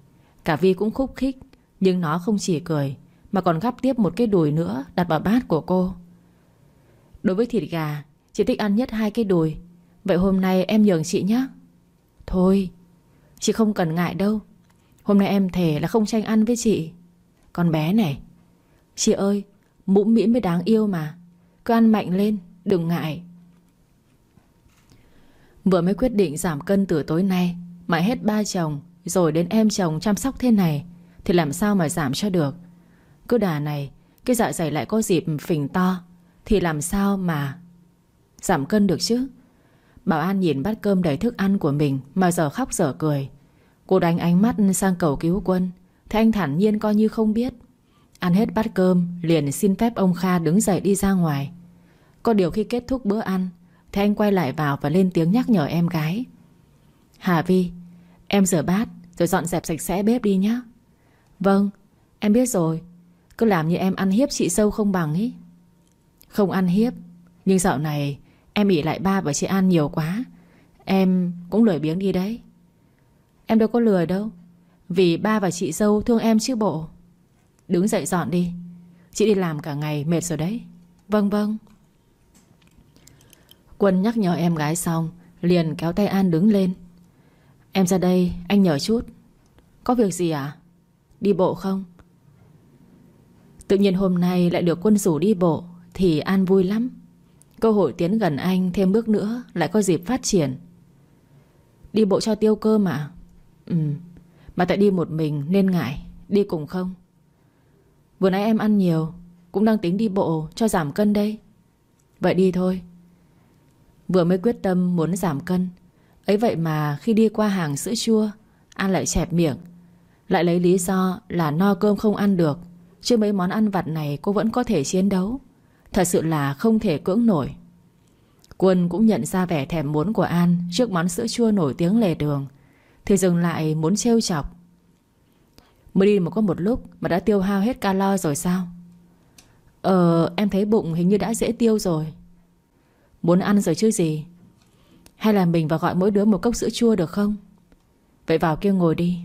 Cả Vi cũng khúc khích Nhưng nó không chỉ cười Mà còn gắp tiếp một cái đùi nữa Đặt vào bát của cô. Đối với thịt gà Chị thích ăn nhất hai cái đùi. Vậy hôm nay em nhường chị nhé. Thôi Chị không cần ngại đâu. Hôm nay em thề là không tranh ăn với chị. Con bé này. Chị ơi Mũm mĩm mới đáng yêu mà. Cứ ăn mạnh lên Đừng ngại Vừa mới quyết định giảm cân từ tối nay Mà hết ba chồng, Rồi đến em chồng chăm sóc thế này, Thì làm sao mà giảm cho được? Cứ đà này, Cái dạ dày lại có dịp phình to, Thì làm sao mà Giảm cân được chứ? Bảo An nhìn bát cơm đầy thức ăn của mình Mà giờ khóc giờ cười. Cô đánh ánh mắt sang cầu cứu quân Thế anh thản nhiên coi như không biết. Ăn hết bát cơm, Liền xin phép ông Kha đứng dậy đi ra ngoài. Có điều khi kết thúc bữa ăn Thế anh quay lại vào và lên tiếng nhắc nhở em gái. Hà Vi, Em rửa bát, rồi dọn dẹp sạch sẽ bếp đi nhé Vâng Em biết rồi. Cứ làm như em ăn hiếp chị sâu không bằng ý. Không ăn hiếp, Nhưng dạo này Em ỉ lại ba và chị An nhiều quá. Em cũng lười biếng đi đấy. Em đâu có lười đâu, Vì ba và chị dâu thương em chứ bộ. Đứng dậy dọn đi, Chị đi làm cả ngày mệt rồi đấy. Vâng vâng. Quân nhắc nhở em gái xong, Liền kéo tay An đứng lên. Em ra đây, anh nhờ chút. Có việc gì à? Đi bộ không? Tự nhiên hôm nay lại được quân rủ đi bộ, Thì An vui lắm. Cơ hội tiến gần anh thêm bước nữa Lại có dịp phát triển. Đi bộ cho tiêu cơ mà. Ừ Mà tại đi một mình nên ngại. Đi cùng không? Vừa nãy em ăn nhiều, Cũng đang tính đi bộ cho giảm cân đây. Vậy đi thôi. Vừa mới quyết tâm muốn giảm cân. Ấy vậy mà khi đi qua hàng sữa chua, An lại chẹp miệng. Lại lấy lý do là no cơm không ăn được, Chứ mấy món ăn vặt này cô vẫn có thể chiến đấu. Thật sự là không thể cưỡng nổi. Quân cũng nhận ra vẻ thèm muốn của An Trước món sữa chua nổi tiếng lề đường, Thì dừng lại muốn trêu chọc. Mới đi mà có một lúc Mà đã tiêu hao hết calo rồi sao? Ờ em thấy bụng hình như đã dễ tiêu rồi. Muốn ăn rồi chứ gì? Hay là mình vào gọi mỗi đứa một cốc sữa chua được không? Vậy vào kia ngồi đi.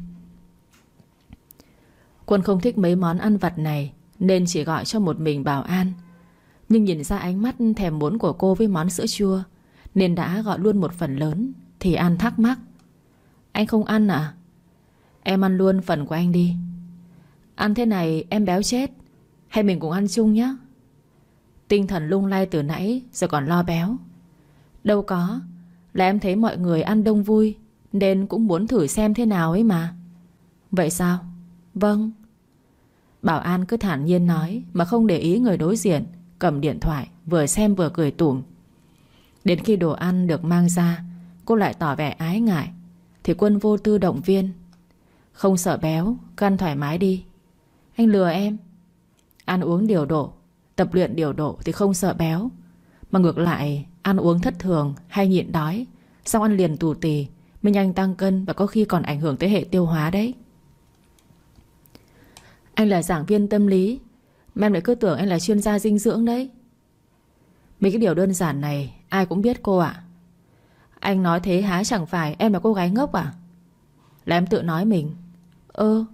Quân không thích mấy món ăn vặt này, Nên chỉ gọi cho một mình bảo an. Nhưng nhìn ra ánh mắt thèm muốn của cô với món sữa chua, Nên đã gọi luôn một phần lớn, Thì An thắc mắc. Anh không ăn à? Em ăn luôn phần của anh đi. Ăn thế này em béo chết, Hay mình cùng ăn chung nhé Tinh thần lung lay từ nãy, giờ còn lo béo. Đâu có, Là em thấy mọi người ăn đông vui, Nên cũng muốn thử xem thế nào ấy mà. Vậy sao? Vâng. Bảo An cứ thản nhiên nói, Mà không để ý người đối diện, Cầm điện thoại, vừa xem vừa cười tủm. Đến khi đồ ăn được mang ra, Cô lại tỏ vẻ ái ngại. Thì quân vô tư động viên. Không sợ béo, Cứ ăn thoải mái đi. Anh lừa em. Ăn uống điều độ Tập luyện điều độ thì không sợ béo. Mà ngược lại, Ăn uống thất thường hay nhịn đói Xong ăn liền tù tì Mới nhanh tăng cân và có khi còn ảnh hưởng tới hệ tiêu hóa đấy. Anh là giảng viên tâm lý, Mà em lại cứ tưởng anh là chuyên gia dinh dưỡng đấy. Mấy cái điều đơn giản này, Ai cũng biết cô ạ. Anh nói thế há chẳng phải em là cô gái ngốc à? Là em tự nói mình, Ơ.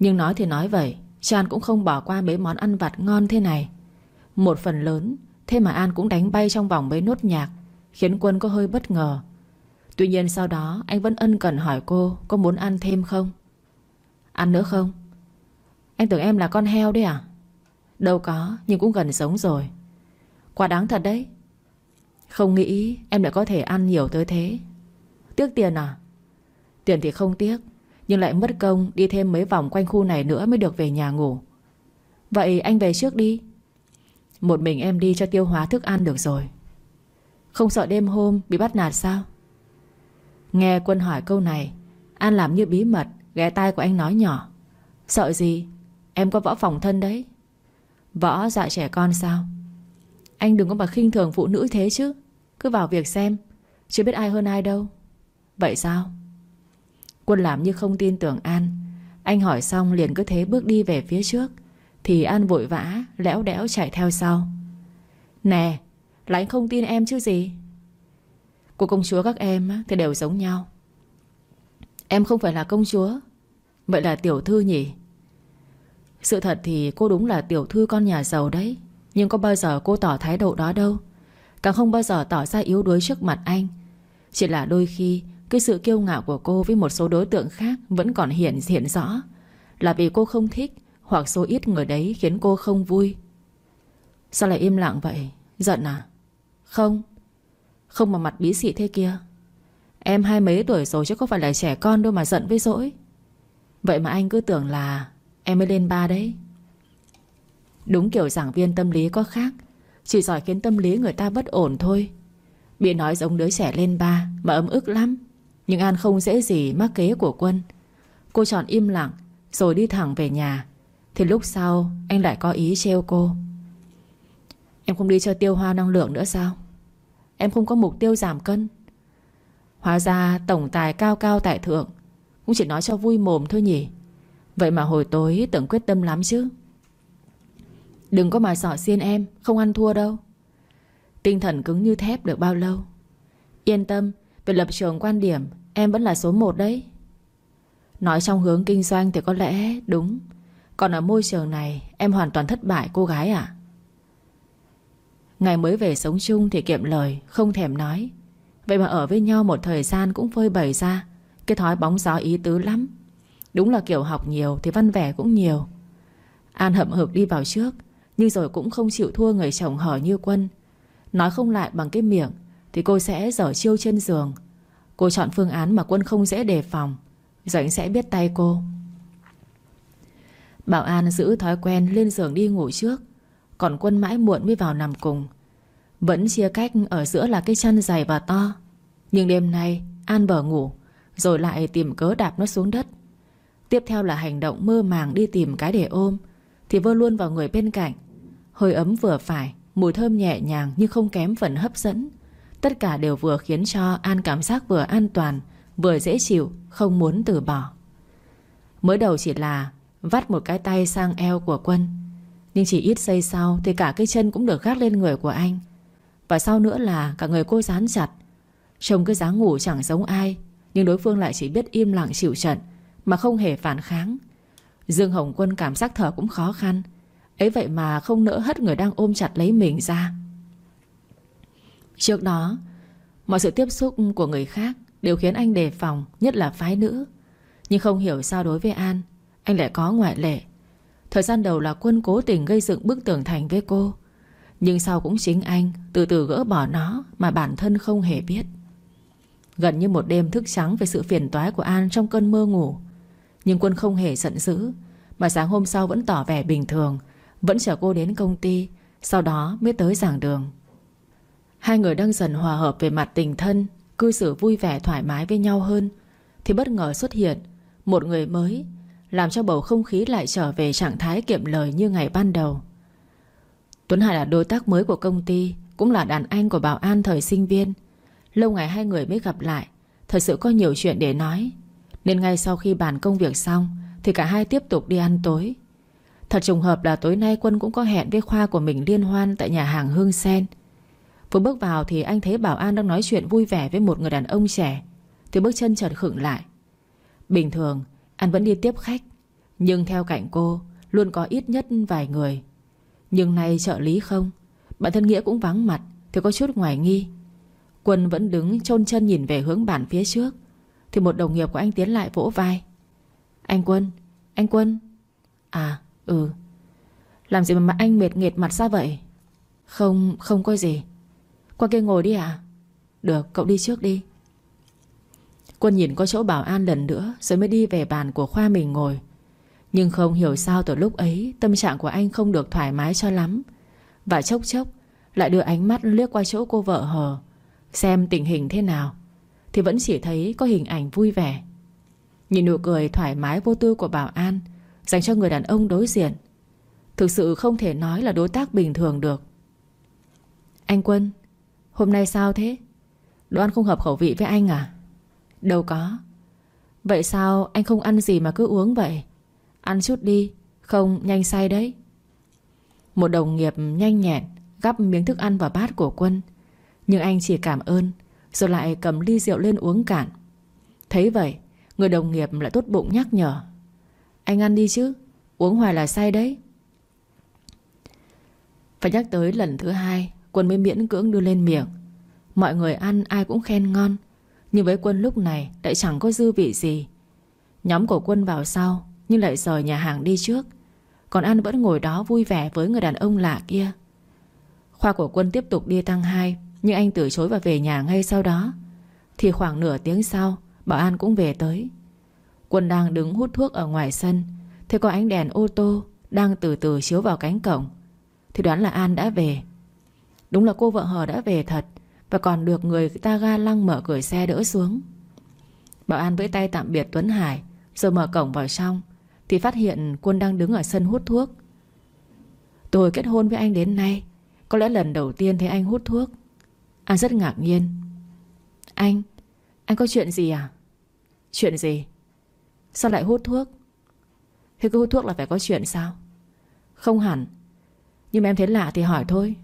Nhưng nói thì nói vậy Chan cũng không bỏ qua mấy món ăn vặt ngon thế này. Một phần lớn, Thế mà An cũng đánh bay trong vòng mấy nốt nhạc, Khiến Quân có hơi bất ngờ. Tuy nhiên sau đó, anh vẫn ân cần hỏi cô Có muốn ăn thêm không? Ăn nữa không? Anh tưởng em là con heo đấy à? Đâu có, nhưng cũng gần sống rồi. Quá đáng thật đấy. Không nghĩ em lại có thể ăn nhiều tới thế. Tiếc tiền à? Tiền thì không tiếc nhưng lại mất công đi thêm mấy vòng quanh khu này nữa Mới được về nhà ngủ. Vậy anh về trước đi. Một mình em đi cho tiêu hóa thức ăn được rồi. Không sợ đêm hôm bị bắt nạt sao? Nghe quân hỏi câu này, An làm như bí mật, Ghé tai của anh nói nhỏ. Sợ gì? Em có võ phòng thân đấy. Võ dạy trẻ con sao? Anh đừng có mà khinh thường phụ nữ thế chứ. Cứ vào việc xem, Chưa biết ai hơn ai đâu. Vậy sao? Quân làm như không tin tưởng An. Anh hỏi xong liền cứ thế bước đi về phía trước. Thì An vội vã, Lẽo đẽo chạy theo sau. Nè, Là anh không tin em chứ gì? Của công chúa các em thì đều giống nhau. Em không phải là công chúa. Vậy là tiểu thư nhỉ? Sự thật thì cô đúng là tiểu thư con nhà giàu đấy. Nhưng có bao giờ cô tỏ thái độ đó đâu? Càng không bao giờ tỏ ra yếu đuối trước mặt anh. Chỉ là đôi khi cái sự kiêu ngạo của cô với một số đối tượng khác Vẫn còn hiện hiện rõ. Là vì cô không thích Hoặc số ít người đấy khiến cô không vui. Sao lại im lặng vậy? Giận à? Không. Không mà mặt bí xị thế kia. Em hai mấy tuổi rồi chứ có phải là trẻ con đâu mà giận với dỗi. Vậy mà anh cứ tưởng là Em mới lên ba đấy. Đúng kiểu giảng viên tâm lý có khác. Chỉ giỏi khiến tâm lý người ta bất ổn thôi. Bị nói giống đứa trẻ lên ba Mà ấm ức lắm. Nhưng An không dễ gì mắc kế của Quân. Cô chọn im lặng, Rồi đi thẳng về nhà. Thì lúc sau, anh lại có ý treo cô. Em không đi cho tiêu hoa năng lượng nữa sao? Em không có mục tiêu giảm cân. Hóa ra tổng tài cao cao tại thượng, Cũng chỉ nói cho vui mồm thôi nhỉ. Vậy mà hồi tối tưởng quyết tâm lắm chứ. Đừng có mà sỏ xiên em, Không ăn thua đâu. Tinh thần cứng như thép được bao lâu? Yên tâm về lập trường quan điểm, Em vẫn là số 1 đấy. Nói trong hướng kinh doanh thì có lẽ đúng. Còn ở môi trường này, Em hoàn toàn thất bại, cô gái à Ngày mới về sống chung thì kiệm lời, Không thèm nói. Vậy mà ở với nhau một thời gian cũng phơi bày ra, Cái thói bóng gió ý tứ lắm. Đúng là kiểu học nhiều thì văn vẻ cũng nhiều. An hậm hực đi vào trước, Nhưng rồi cũng không chịu thua người chồng hở như quân. Nói không lại bằng cái miệng thì cô sẽ dở chiêu trên giường. Cô chọn phương án mà quân không dễ đề phòng. Rồi anh sẽ biết tay cô. Bảo An giữ thói quen lên giường đi ngủ trước. Còn quân mãi muộn mới vào nằm cùng. Vẫn chia cách ở giữa là cái chăn dày và to. Nhưng đêm nay, An bờ ngủ, Rồi lại tìm cớ đạp nó xuống đất. Tiếp theo là hành động mơ màng đi tìm cái để ôm, Thì vơ luôn vào người bên cạnh. Hơi ấm vừa phải, Mùi thơm nhẹ nhàng nhưng không kém phần hấp dẫn. Tất cả đều vừa khiến cho An cảm giác vừa an toàn, Vừa dễ chịu, Không muốn từ bỏ. Mới đầu chỉ là Vắt một cái tay sang eo của quân, Nhưng chỉ ít giây sau Thì cả cái chân cũng được gác lên người của anh. Và sau nữa là cả người cô dán chặt. Trông cái dáng ngủ chẳng giống ai, Nhưng đối phương lại chỉ biết im lặng chịu trận, Mà không hề phản kháng. Dương Hồng Quân cảm giác thở cũng khó khăn. Ấy vậy mà không nỡ hất người đang ôm chặt lấy mình ra. Trước đó, Mọi sự tiếp xúc của người khác Đều khiến anh đề phòng, Nhất là phái nữ. Nhưng không hiểu sao đối với An, Anh lại có ngoại lệ. Thời gian đầu là quân cố tình gây dựng bức tường thành với cô. Nhưng sau cũng chính anh Từ từ gỡ bỏ nó Mà bản thân không hề biết. Gần như một đêm thức trắng Về sự phiền toái của An trong cơn mơ ngủ. Nhưng quân không hề giận dữ, Mà sáng hôm sau vẫn tỏ vẻ bình thường, Vẫn chở cô đến công ty, Sau đó mới tới giảng đường. Hai người đang dần hòa hợp về mặt tình thân, Cư xử vui vẻ thoải mái với nhau hơn. Thì bất ngờ xuất hiện Một người mới, Làm cho bầu không khí lại trở về trạng thái kiệm lời như ngày ban đầu. Tuấn Hải là đối tác mới của công ty, Cũng là đàn anh của Bảo An thời sinh viên. Lâu ngày hai người mới gặp lại, Thật sự có nhiều chuyện để nói. Nên ngay sau khi bàn công việc xong, Thì cả hai tiếp tục đi ăn tối. Thật trùng hợp là tối nay Quân cũng có hẹn với khoa của mình liên hoan Tại nhà hàng Hương Sen. Vừa bước vào thì anh thấy Bảo An đang nói chuyện vui vẻ Với một người đàn ông trẻ. Thì bước chân chợt khựng lại. Bình thường, anh vẫn đi tiếp khách. Nhưng theo cạnh cô, Luôn có ít nhất vài người. Nhưng nay trợ lý không? Bản thân Nghĩa cũng vắng mặt, Thì có chút ngoài nghi. Quân vẫn đứng chôn chân nhìn về hướng bản phía trước. Thì một đồng nghiệp của anh tiến lại vỗ vai. Anh Quân Anh Quân. À ừ. Làm gì mà anh mệt nghệt mặt ra vậy? Không không có gì. Qua kia ngồi đi à Được, cậu đi trước đi. Quân nhìn có chỗ bảo an lần nữa, Rồi mới đi về bàn của khoa mình ngồi. Nhưng không hiểu sao từ lúc ấy, Tâm trạng của anh không được thoải mái cho lắm. Và chốc chốc, Lại đưa ánh mắt liếc qua chỗ cô vợ hờ, Xem tình hình thế nào. Thì vẫn chỉ thấy có hình ảnh vui vẻ. Nhìn nụ cười thoải mái vô tư của bảo an, Dành cho người đàn ông đối diện. Thực sự không thể nói là đối tác bình thường được. Anh Quân Hôm nay sao thế? Đồ ăn không hợp khẩu vị với anh à? Đâu có. Vậy sao anh không ăn gì mà cứ uống vậy? Ăn chút đi, Không nhanh say đấy. Một đồng nghiệp nhanh nhẹn Gắp miếng thức ăn vào bát của Quân. Nhưng anh chỉ cảm ơn, Rồi lại cầm ly rượu lên uống cạn. Thấy vậy, Người đồng nghiệp lại tốt bụng nhắc nhở. Anh ăn đi chứ, Uống hoài là say đấy. Phải nhắc tới lần thứ hai Quân mới miễn cưỡng đưa lên miệng. Mọi người ăn, ai cũng khen ngon. Nhưng với Quân lúc này Lại chẳng có dư vị gì. Nhóm của Quân vào sau, Nhưng lại rời nhà hàng đi trước. Còn An vẫn ngồi đó vui vẻ với người đàn ông lạ kia. Khoa của Quân tiếp tục đi tăng 2 Nhưng anh từ chối và về nhà ngay sau đó. Thì khoảng nửa tiếng sau, Bảo An cũng về tới. Quân đang đứng hút thuốc ở ngoài sân Thế có ánh đèn ô tô Đang từ từ chiếu vào cánh cổng. Thì đoán là An đã về. Đúng là cô vợ hờ đã về thật, Và còn được người ta ga lăng mở cửa xe đỡ xuống. Bảo An với tay tạm biệt Tuấn Hải, Rồi mở cổng vào trong, Thì phát hiện Quân đang đứng ở sân hút thuốc. Tôi kết hôn với anh đến nay, Có lẽ lần đầu tiên thấy anh hút thuốc. An rất ngạc nhiên. Anh Anh có chuyện gì à? Chuyện gì? Sao lại hút thuốc? Thế cứ hút thuốc là phải có chuyện sao? Không hẳn, Nhưng mà em thấy lạ thì hỏi thôi.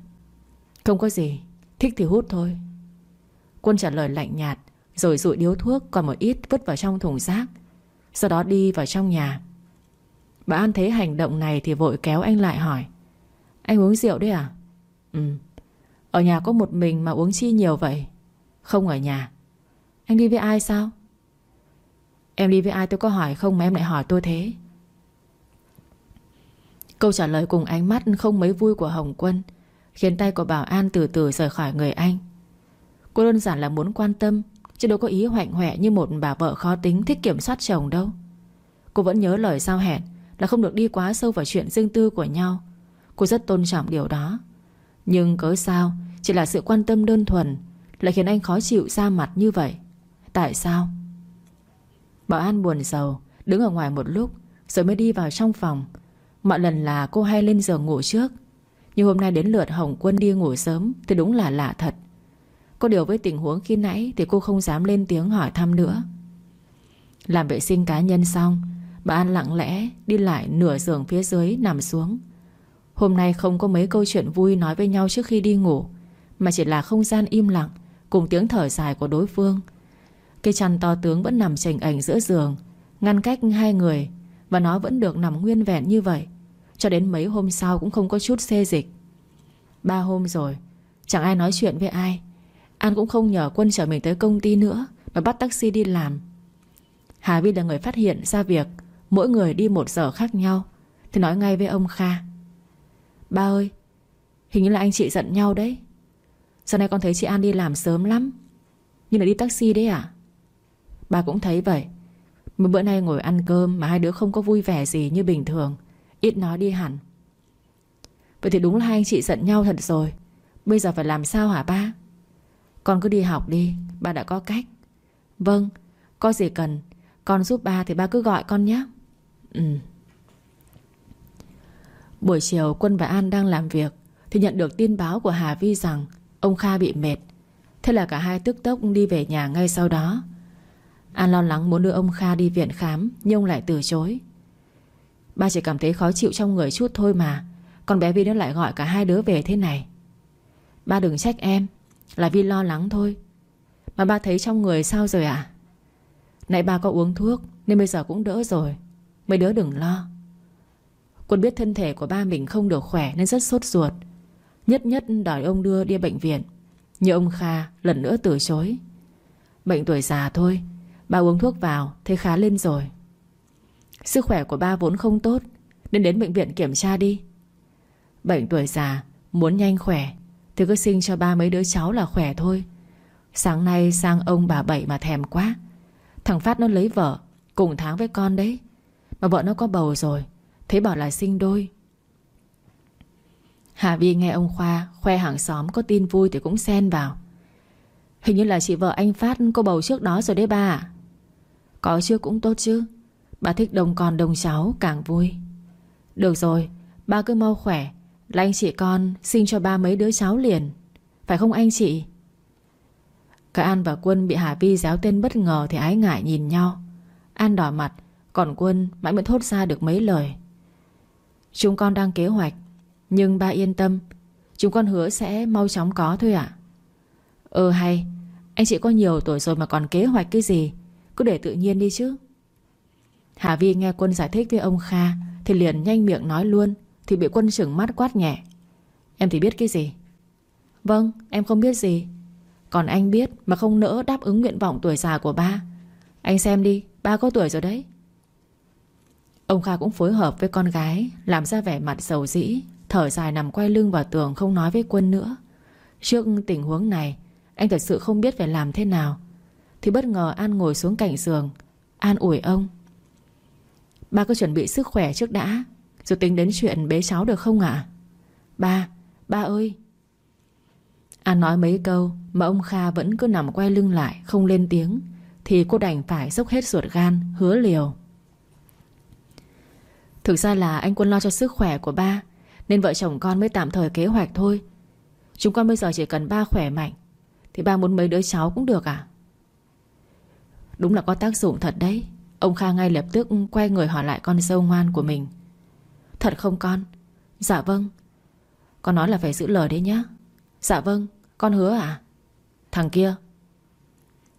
Không có gì, Thích thì hút thôi. Quân trả lời lạnh nhạt, Rồi rụi điếu thuốc còn một ít vứt vào trong thùng rác. Sau đó đi vào trong nhà. Bà An thấy hành động này Thì vội kéo anh lại hỏi, Anh uống rượu đấy à? Ừ. Ở nhà có một mình mà uống chi nhiều vậy? Không ở nhà. Anh đi với ai sao? Em đi với ai tôi có hỏi không mà em lại hỏi tôi thế? Câu trả lời cùng ánh mắt không mấy vui của Hồng Quân. Khiến tay của Bảo An từ từ rời khỏi người anh. Cô đơn giản là muốn quan tâm, Chứ đâu có ý hoạnh hoẹ như một bà vợ khó tính Thích kiểm soát chồng đâu. Cô vẫn nhớ lời giao hẹn Là không được đi quá sâu vào chuyện riêng tư của nhau. Cô rất tôn trọng điều đó. Nhưng cớ sao? Chỉ là sự quan tâm đơn thuần Lại khiến anh khó chịu ra mặt như vậy. Tại sao? Bảo An buồn sầu Đứng ở ngoài một lúc, Rồi mới đi vào trong phòng. Mọi lần là cô hay lên giường ngủ trước. Nhưng hôm nay đến lượt Hồng Quân đi ngủ sớm Thì đúng là lạ thật. Có điều với tình huống khi nãy Thì cô không dám lên tiếng hỏi thăm nữa. Làm vệ sinh cá nhân xong, Bà An lặng lẽ đi lại nửa giường phía dưới nằm xuống. Hôm nay không có mấy câu chuyện vui nói với nhau trước khi đi ngủ, Mà chỉ là không gian im lặng Cùng tiếng thở dài của đối phương. Cây chăn to tướng vẫn nằm chành ảnh giữa giường, Ngăn cách hai người Và nó vẫn được nằm nguyên vẹn như vậy. Cho đến mấy hôm sau cũng không có chút xê dịch. Ba hôm rồi, Chẳng ai nói chuyện với ai. An cũng không nhờ quân chở mình tới công ty nữa, Mà bắt taxi đi làm. Hà Vi là người phát hiện ra việc Mỗi người đi một giờ khác nhau, Thì nói ngay với ông Kha. Ba ơi, Hình như là anh chị giận nhau đấy. Giờ này con thấy chị An đi làm sớm lắm, Nhưng là đi taxi đấy à Bà cũng thấy vậy. Một bữa nay ngồi ăn cơm mà hai đứa không có vui vẻ gì như bình thường. Ít nói đi hẳn. Vậy thì đúng là hai anh chị giận nhau thật rồi. Bây giờ phải làm sao hả ba? Con cứ đi học đi, Ba đã có cách. Vâng Có gì cần, Con giúp ba thì ba cứ gọi con nhé. Ừ. Buổi chiều Quân và An đang làm việc Thì nhận được tin báo của Hà Vi rằng Ông Kha bị mệt. Thế là cả hai tức tốc đi về nhà ngay sau đó. An lo lắng muốn đưa ông Kha đi viện khám, Nhưng ông lại từ chối. Ba chỉ cảm thấy khó chịu trong người chút thôi mà. Còn bé Vi nó lại gọi cả hai đứa về thế này. Ba đừng trách em, Là Vi lo lắng thôi. Mà ba thấy trong người sao rồi ạ? À? Nãy ba có uống thuốc, Nên bây giờ cũng đỡ rồi. Mấy đứa đừng lo. Quân biết thân thể của ba mình không được khỏe Nên rất sốt ruột. Nhất nhất đòi ông đưa đi bệnh viện. Nhưng ông Kha lần nữa từ chối. Bệnh tuổi già thôi, Ba uống thuốc vào, thấy khá lên rồi. Sức khỏe của ba vốn không tốt, Nên đến bệnh viện kiểm tra đi. Bệnh tuổi già, Muốn nhanh khỏe, Thì cứ sinh cho ba mấy đứa cháu là khỏe thôi. Sáng nay sang ông bà bảy mà thèm quá. Thằng Phát nó lấy vợ, Cùng tháng với con đấy. Mà vợ nó có bầu rồi, Thế bảo là sinh đôi. Hà Vi nghe ông Khoa, Khoe hàng xóm có tin vui thì cũng xen vào. Hình như là chị vợ anh Phát Có bầu trước đó rồi đấy ba Có chưa cũng tốt chứ. Bà thích đồng con đồng cháu càng vui. Được rồi, Ba cứ mau khỏe. Là anh chị con sinh cho ba mấy đứa cháu liền. Phải không anh chị? Cả An và Quân bị Hà Vi giáo tên bất ngờ Thì ái ngại nhìn nhau. An đỏ mặt, Còn Quân mãi mới thốt ra được mấy lời. Chúng con đang kế hoạch, Nhưng ba yên tâm. Chúng con hứa sẽ mau chóng có thôi ạ. Ừ hay, Anh chị có nhiều tuổi rồi mà còn kế hoạch cái gì? Cứ để tự nhiên đi chứ. Hà Vi nghe Quân giải thích với ông Kha, Thì liền nhanh miệng nói luôn, Thì bị Quân chừng mắt quát nhẹ. Em thì biết cái gì? Vâng em không biết gì. Còn anh biết mà không nỡ đáp ứng nguyện vọng tuổi già của ba. Anh xem đi, Ba có tuổi rồi đấy. Ông Kha cũng phối hợp với con gái, Làm ra vẻ mặt sầu dĩ, Thở dài nằm quay lưng vào tường không nói với Quân nữa. Trước tình huống này, Anh thật sự không biết phải làm thế nào. Thì bất ngờ An ngồi xuống cạnh giường, An ủi ông. Ba cứ chuẩn bị sức khỏe trước đã. Rồi tính đến chuyện bế cháu được không ạ? Ba, ba ơi. An nói mấy câu Mà ông Kha vẫn cứ nằm quay lưng lại Không lên tiếng. Thì cô đành phải dốc hết ruột gan Hứa liều. Thực ra là anh Quân lo cho sức khỏe của ba Nên vợ chồng con mới tạm thời kế hoạch thôi. Chúng con bây giờ chỉ cần ba khỏe mạnh Thì ba muốn mấy đứa cháu cũng được à Đúng là có tác dụng thật đấy. Ông Kha ngay lập tức quay người hỏi lại con dâu ngoan của mình. Thật không con? Dạ vâng. Con nói là phải giữ lời đấy nhá. Dạ vâng con hứa à Thằng kia.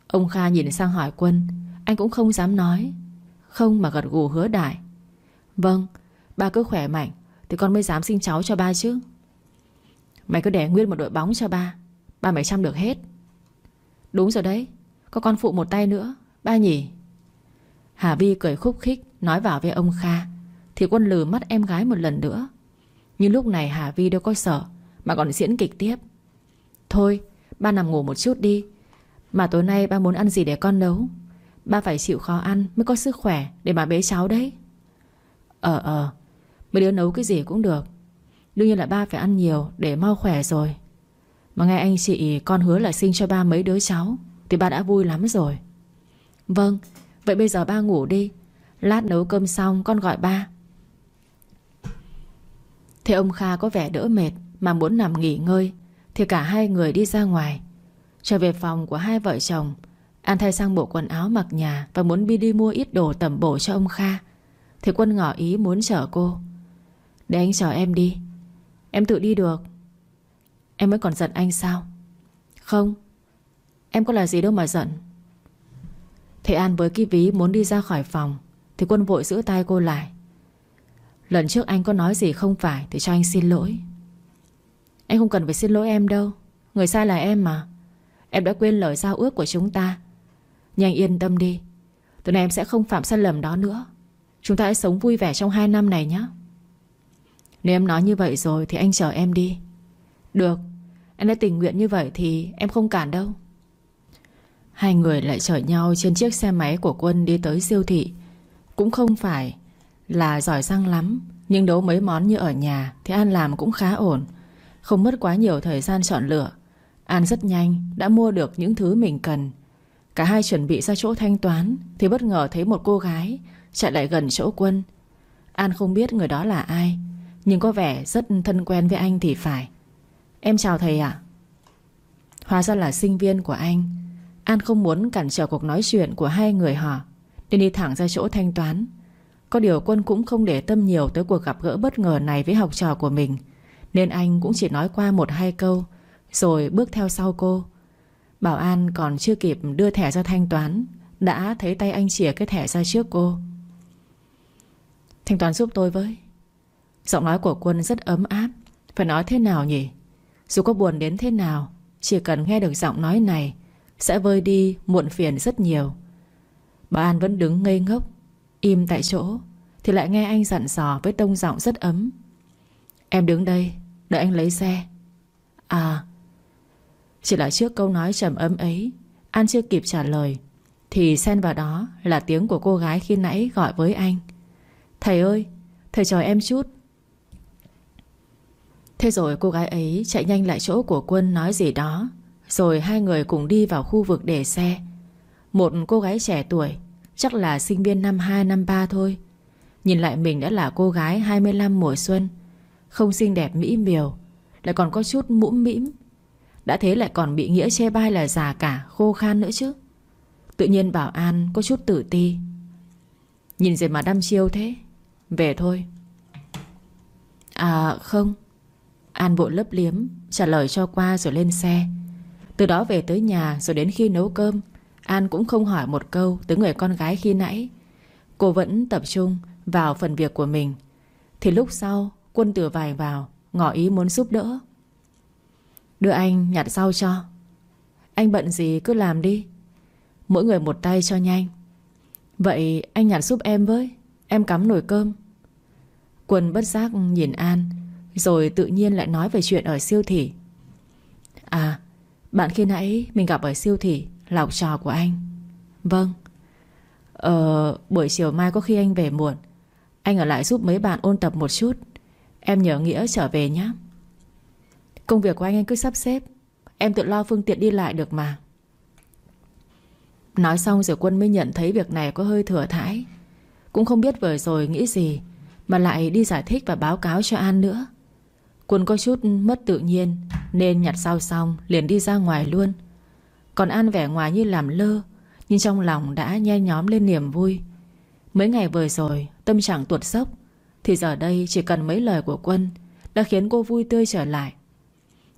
Ông Kha nhìn sang hỏi quân, Anh cũng không dám nói. Không mà gật gù hứa đại. Vâng ba cứ khỏe mạnh, Thì con mới dám sinh cháu cho ba chứ. Mày cứ để nguyên một đội bóng cho ba Ba mày chăm được hết. Đúng rồi đấy, Có con phụ một tay nữa, Ba nhỉ? Hà Vi cười khúc khích, Nói vào với ông Kha. Thì quân lừ mắt em gái một lần nữa. Nhưng lúc này Hà Vi đâu có sợ, Mà còn diễn kịch tiếp. Thôi, ba nằm ngủ một chút đi. Mà tối nay ba muốn ăn gì để con nấu? Ba phải chịu khó ăn Mới có sức khỏe để mà bế cháu đấy. Ờ ờ Mấy đứa nấu cái gì cũng được. Đương nhiên là ba phải ăn nhiều để mau khỏe rồi. Mà nghe anh chị con hứa là sinh cho ba mấy đứa cháu, Thì ba đã vui lắm rồi. Vâng Vậy bây giờ ba ngủ đi. Lát nấu cơm xong, con gọi ba. Thế ông Kha có vẻ đỡ mệt Mà muốn nằm nghỉ ngơi, Thì cả hai người đi ra ngoài. Trở về phòng của hai vợ chồng, An thay sang bộ quần áo mặc nhà Và muốn đi đi mua ít đồ tẩm bổ cho ông Kha. Thì quân ngỏ ý muốn chở cô. Để anh chở em đi. Em tự đi được. Em mới còn giận anh sao? Không. Em có là gì đâu mà giận. Thế An với cái ví muốn đi ra khỏi phòng, Thì quân vội giữ tay cô lại. Lần trước anh có nói gì không phải Thì cho anh xin lỗi. Anh không cần phải xin lỗi em đâu, Người sai là em mà. Em đã quên lời giao ước của chúng ta. Nhưng anh yên tâm đi, Từ nay em sẽ không phạm sai lầm đó nữa. Chúng ta hãy sống vui vẻ trong hai năm này nhé. Nếu em nói như vậy rồi Thì anh chở em đi. Được, Em đã tình nguyện như vậy thì em không cản đâu. Hai người lại chở nhau trên chiếc xe máy của Quân đi tới siêu thị. Cũng không phải là giỏi răng lắm, Nhưng nấu mấy món như ở nhà Thì An làm cũng khá ổn. Không mất quá nhiều thời gian chọn lựa. An rất nhanh, đã mua được những thứ mình cần. Cả hai chuẩn bị ra chỗ thanh toán Thì bất ngờ thấy một cô gái Chạy lại gần chỗ Quân. An không biết người đó là ai, Nhưng có vẻ rất thân quen với anh thì phải. Em chào thầy ạ. Hóa ra là sinh viên của anh. An không muốn cản trở cuộc nói chuyện của hai người họ. Nên đi thẳng ra chỗ thanh toán. Có điều Quân cũng không để tâm nhiều Tới cuộc gặp gỡ bất ngờ này với học trò của mình. Nên anh cũng chỉ nói qua một hai câu, Rồi bước theo sau cô. Bảo An còn chưa kịp đưa thẻ ra thanh toán, Đã thấy tay anh chìa cái thẻ ra trước cô. Thanh toán giúp tôi với. Giọng nói của Quân rất ấm áp. Phải nói thế nào nhỉ? Dù có buồn đến thế nào, Chỉ cần nghe được giọng nói này sẽ vơi đi, muộn phiền rất nhiều. Bà An vẫn đứng ngây ngốc, Im tại chỗ, Thì lại nghe anh dặn dò với tông giọng rất ấm. Em đứng đây, Đợi anh lấy xe. À Chỉ là trước câu nói trầm ấm ấy, An chưa kịp trả lời, Thì xen vào đó là tiếng của cô gái khi nãy gọi với anh. Thầy ơi, Thầy chờ em chút. Thế rồi cô gái ấy chạy nhanh lại chỗ của quân nói gì đó. Rồi hai người cùng đi vào khu vực để xe. Một cô gái trẻ tuổi, Chắc là sinh viên năm 2 năm 3 thôi. Nhìn lại mình đã là cô gái 25 mùa xuân, Không xinh đẹp mỹ miều, Lại còn có chút mũm mĩm. Đã thế lại còn bị nghĩa chê bai là già cả, Khô khan nữa chứ. Tự nhiên bảo An có chút tự ti. Nhìn gì mà đăm chiêu thế? Về thôi. À không. An vội lấp liếm, Trả lời cho qua rồi lên xe. Từ đó về tới nhà rồi đến khi nấu cơm, An cũng không hỏi một câu Tới người con gái khi nãy. Cô vẫn tập trung vào phần việc của mình. Thì lúc sau, Quân từ vài vào, Ngỏ ý muốn giúp đỡ. Đưa anh nhặt rau cho. Anh bận gì cứ làm đi. Mỗi người một tay cho nhanh. Vậy anh nhặt giúp em với, Em cắm nồi cơm. Quân bất giác nhìn An, Rồi tự nhiên lại nói về chuyện ở siêu thị. À bạn khi nãy mình gặp ở siêu thị Là học trò của anh. Vâng. Ờ buổi chiều mai có khi anh về muộn. Anh ở lại giúp mấy bạn ôn tập một chút. Em nhớ Nghĩa trở về nhé. Công việc của anh anh cứ sắp xếp. Em tự lo phương tiện đi lại được mà. Nói xong rồi quân mới nhận thấy việc này có hơi thừa thãi. Cũng không biết vừa rồi nghĩ gì, Mà lại đi giải thích và báo cáo cho An nữa. Quân có chút mất tự nhiên, Nên nhặt sao xong liền đi ra ngoài luôn. Còn An vẻ ngoài như làm lơ, Nhưng trong lòng đã nhe nhóm lên niềm vui. Mấy ngày vừa rồi, Tâm trạng tuột sốc Thì giờ đây chỉ cần mấy lời của Quân Đã khiến cô vui tươi trở lại.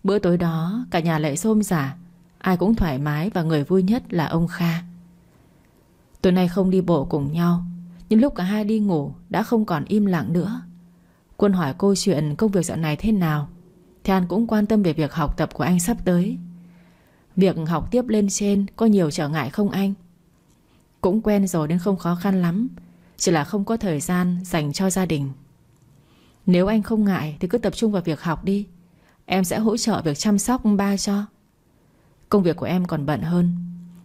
Bữa tối đó, cả nhà lại xôm giả Ai cũng thoải mái và người vui nhất là ông Kha. Tối nay không đi bộ cùng nhau, Nhưng lúc cả hai đi ngủ Đã không còn im lặng nữa. Quân hỏi cô chuyện công việc dạo này thế nào? Thì An cũng quan tâm về việc học tập của anh sắp tới. Việc học tiếp lên trên Có nhiều trở ngại không anh? Cũng quen rồi nên không khó khăn lắm, Chỉ là không có thời gian dành cho gia đình. Nếu anh không ngại Thì cứ tập trung vào việc học đi. Em sẽ hỗ trợ việc chăm sóc ba cho. Công việc của em còn bận hơn.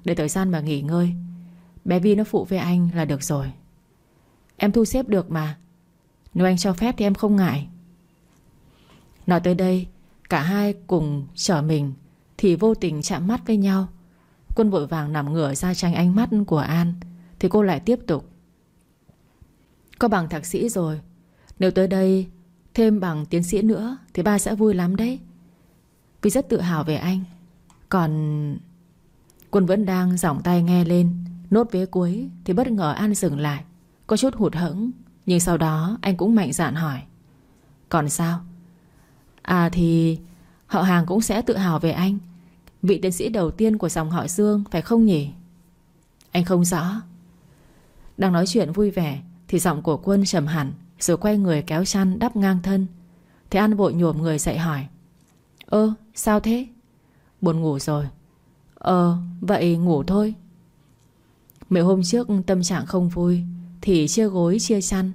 Để thời gian mà nghỉ ngơi. Bé Vi nó phụ với anh là được rồi. Em thu xếp được mà. Nếu anh cho phép thì em không ngại. Nói tới đây, Cả hai cùng chở mình Thì vô tình chạm mắt với nhau. Quân vội vàng nằm ngửa ra tranh ánh mắt của An, Thì cô lại tiếp tục. Có bằng thạc sĩ rồi. Nếu tới đây Thêm bằng tiến sĩ nữa Thì ba sẽ vui lắm đấy. Vì rất tự hào về anh. Còn Quân vẫn đang giỏng tay nghe lên. Nốt vế cuối thì bất ngờ An dừng lại. Có chút hụt hẫng. Nhưng sau đó anh cũng mạnh dạn hỏi, Còn sao? À thì Họ hàng cũng sẽ tự hào về anh. Vị tiến sĩ đầu tiên của dòng họ Dương, Phải không nhỉ? Anh không rõ. Đang nói chuyện vui vẻ Thì giọng của quân trầm hẳn Rồi quay người kéo chăn đắp ngang thân. Thế An vội nhổm người dậy hỏi, Ơ, sao thế? Buồn ngủ rồi. Ờ vậy ngủ thôi. Mấy hôm trước tâm trạng không vui thì chia gối, chia chăn.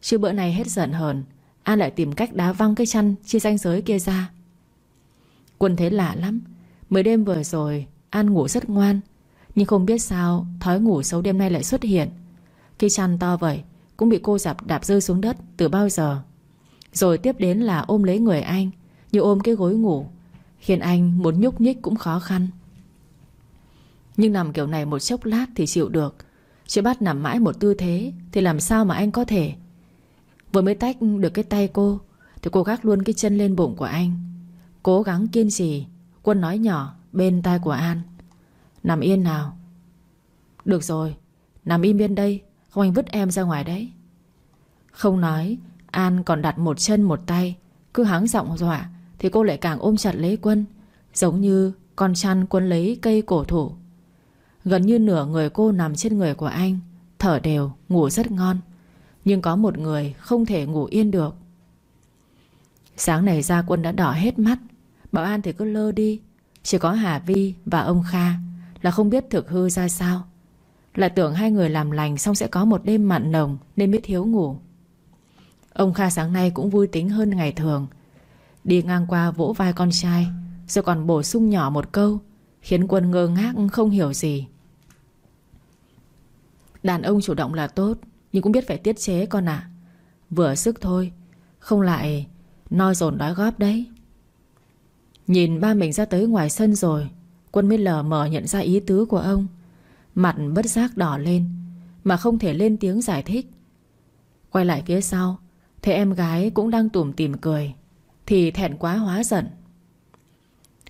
Chứ bữa này hết giận hờn An lại tìm cách đá văng cái chăn Chia ranh giới kia ra. Quân thấy lạ lắm. Mới đêm vừa rồi, An ngủ rất ngoan, Nhưng không biết sao Thói ngủ xấu đêm nay lại xuất hiện. Khi chăn to vậy, Cũng bị cô dạp đạp rơi xuống đất từ bao giờ. Rồi tiếp đến là ôm lấy người anh, Như ôm cái gối ngủ, Khiến anh muốn nhúc nhích cũng khó khăn. Nhưng nằm kiểu này một chốc lát thì chịu được. Chứ bắt nằm mãi một tư thế, Thì làm sao mà anh có thể? Vừa mới tách được cái tay cô, Thì cô gác luôn cái chân lên bụng của anh. Cố gắng kiên trì, Quân nói nhỏ bên tai của An. Nằm yên nào. Được rồi, Nằm im bên đây, Không anh vứt em ra ngoài đấy. Không nói, An còn đặt một chân một tay, Cứ hắng giọng dọa, Thì cô lại càng ôm chặt lấy quân, Giống như con chăn quân lấy cây cổ thụ. Gần như nửa người cô nằm trên người của anh Thở đều, ngủ rất ngon. Nhưng có một người không thể ngủ yên được. Sáng này ra quân đã đỏ hết mắt. Bảo An thì cứ lơ đi. Chỉ có Hà Vi và ông Kha Là không biết thực hư ra sao. Lại tưởng hai người làm lành Xong sẽ có một đêm mặn nồng Nên biết thiếu ngủ. Ông Kha sáng nay cũng vui tính hơn ngày thường. Đi ngang qua vỗ vai con trai Rồi còn bổ sung nhỏ một câu Khiến quân ngơ ngác không hiểu gì. Đàn ông chủ động là tốt, Nhưng cũng biết phải tiết chế con ạ. Vừa sức thôi, Không lại no dồn đói góp đấy. Nhìn ba mình ra tới ngoài sân rồi, Quân mới lờ mờ nhận ra ý tứ của ông. Mặt bất giác đỏ lên, Mà không thể lên tiếng giải thích. Quay lại phía sau, Thấy em gái cũng đang tủm tìm cười, Thì thẹn quá hóa giận.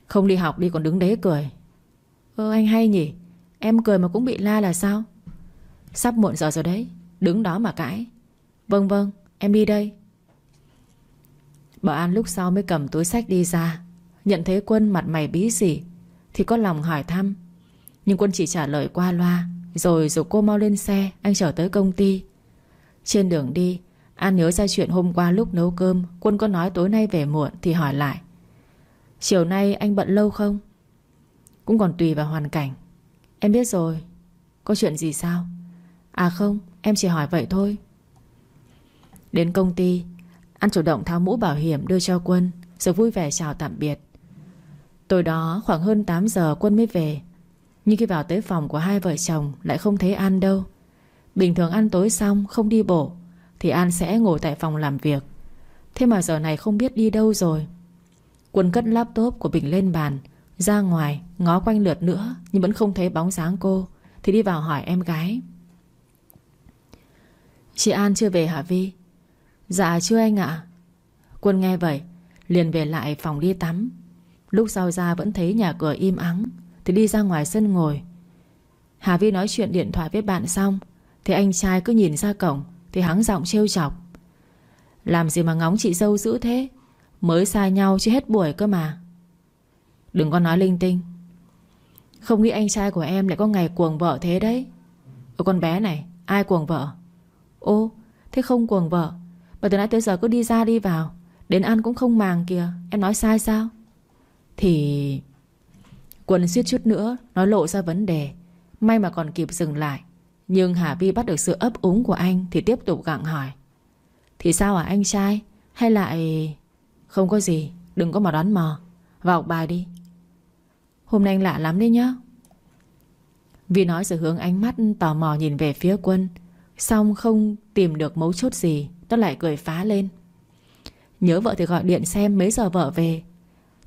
Không đi học đi còn đứng đấy cười. Ơ, anh hay nhỉ, Em cười mà cũng bị la là sao? Sắp muộn giờ rồi đấy, Đứng đó mà cãi. Vâng vâng em đi đây. Bảo An lúc sau mới cầm túi sách đi ra. Nhận thấy Quân mặt mày bí xỉ, Thì có lòng hỏi thăm. Nhưng Quân chỉ trả lời qua loa, Rồi dục cô mau lên xe, Anh trở tới công ty. Trên đường đi, An nhớ ra chuyện hôm qua lúc nấu cơm, Quân có nói tối nay về muộn Thì hỏi lại. Chiều nay anh bận lâu không? Cũng còn tùy vào hoàn cảnh. Em biết rồi, Có chuyện gì sao? À không, em chỉ hỏi vậy thôi. Đến công ty An chủ động tháo mũ bảo hiểm đưa cho Quân, Rồi vui vẻ chào tạm biệt. Tối đó khoảng hơn 8 giờ Quân mới về. Nhưng khi vào tới phòng của hai vợ chồng Lại không thấy An đâu. Bình thường ăn tối xong không đi bộ, Thì An sẽ ngồi tại phòng làm việc. Thế mà giờ này không biết đi đâu rồi. Quân cất laptop của Bình lên bàn, Ra ngoài, ngó quanh lượt nữa Nhưng vẫn không thấy bóng dáng cô, Thì đi vào hỏi em gái. Chị An chưa về hả Vi? Dạ chưa anh ạ. Quân nghe vậy, Liền về lại phòng đi tắm. Lúc sau ra vẫn thấy nhà cửa im ắng, Thì đi ra ngoài sân ngồi. Hà Vi nói chuyện điện thoại với bạn xong, Thì anh trai cứ nhìn ra cổng, Thì hắng giọng trêu chọc. Làm gì mà ngóng chị dâu dữ thế? Mới xa nhau chứ hết buổi cơ mà. Đừng có nói linh tinh. Không nghĩ anh trai của em lại có ngày cuồng vợ thế đấy. Ở con bé này, Ai cuồng vợ? Ô, thế không cuồng vợ. Mà từ nãy tới giờ cứ đi ra đi vào. Đến ăn cũng không màng kìa. Em nói sai sao? Thì Quân suýt chút nữa Nói lộ ra vấn đề. May mà còn kịp dừng lại. Nhưng Hà Vi bắt được sự ấp úng của anh Thì tiếp tục gặng hỏi. Thì sao à anh trai? Hay lại Không có gì? Đừng có mà đoán mò. Vào bài đi. Hôm nay anh lạ lắm đấy nhá. Vi nói rồi hướng ánh mắt tò mò nhìn về phía quân. Xong không tìm được mấu chốt gì, Nó lại cười phá lên. Nhớ vợ thì gọi điện xem mấy giờ vợ về.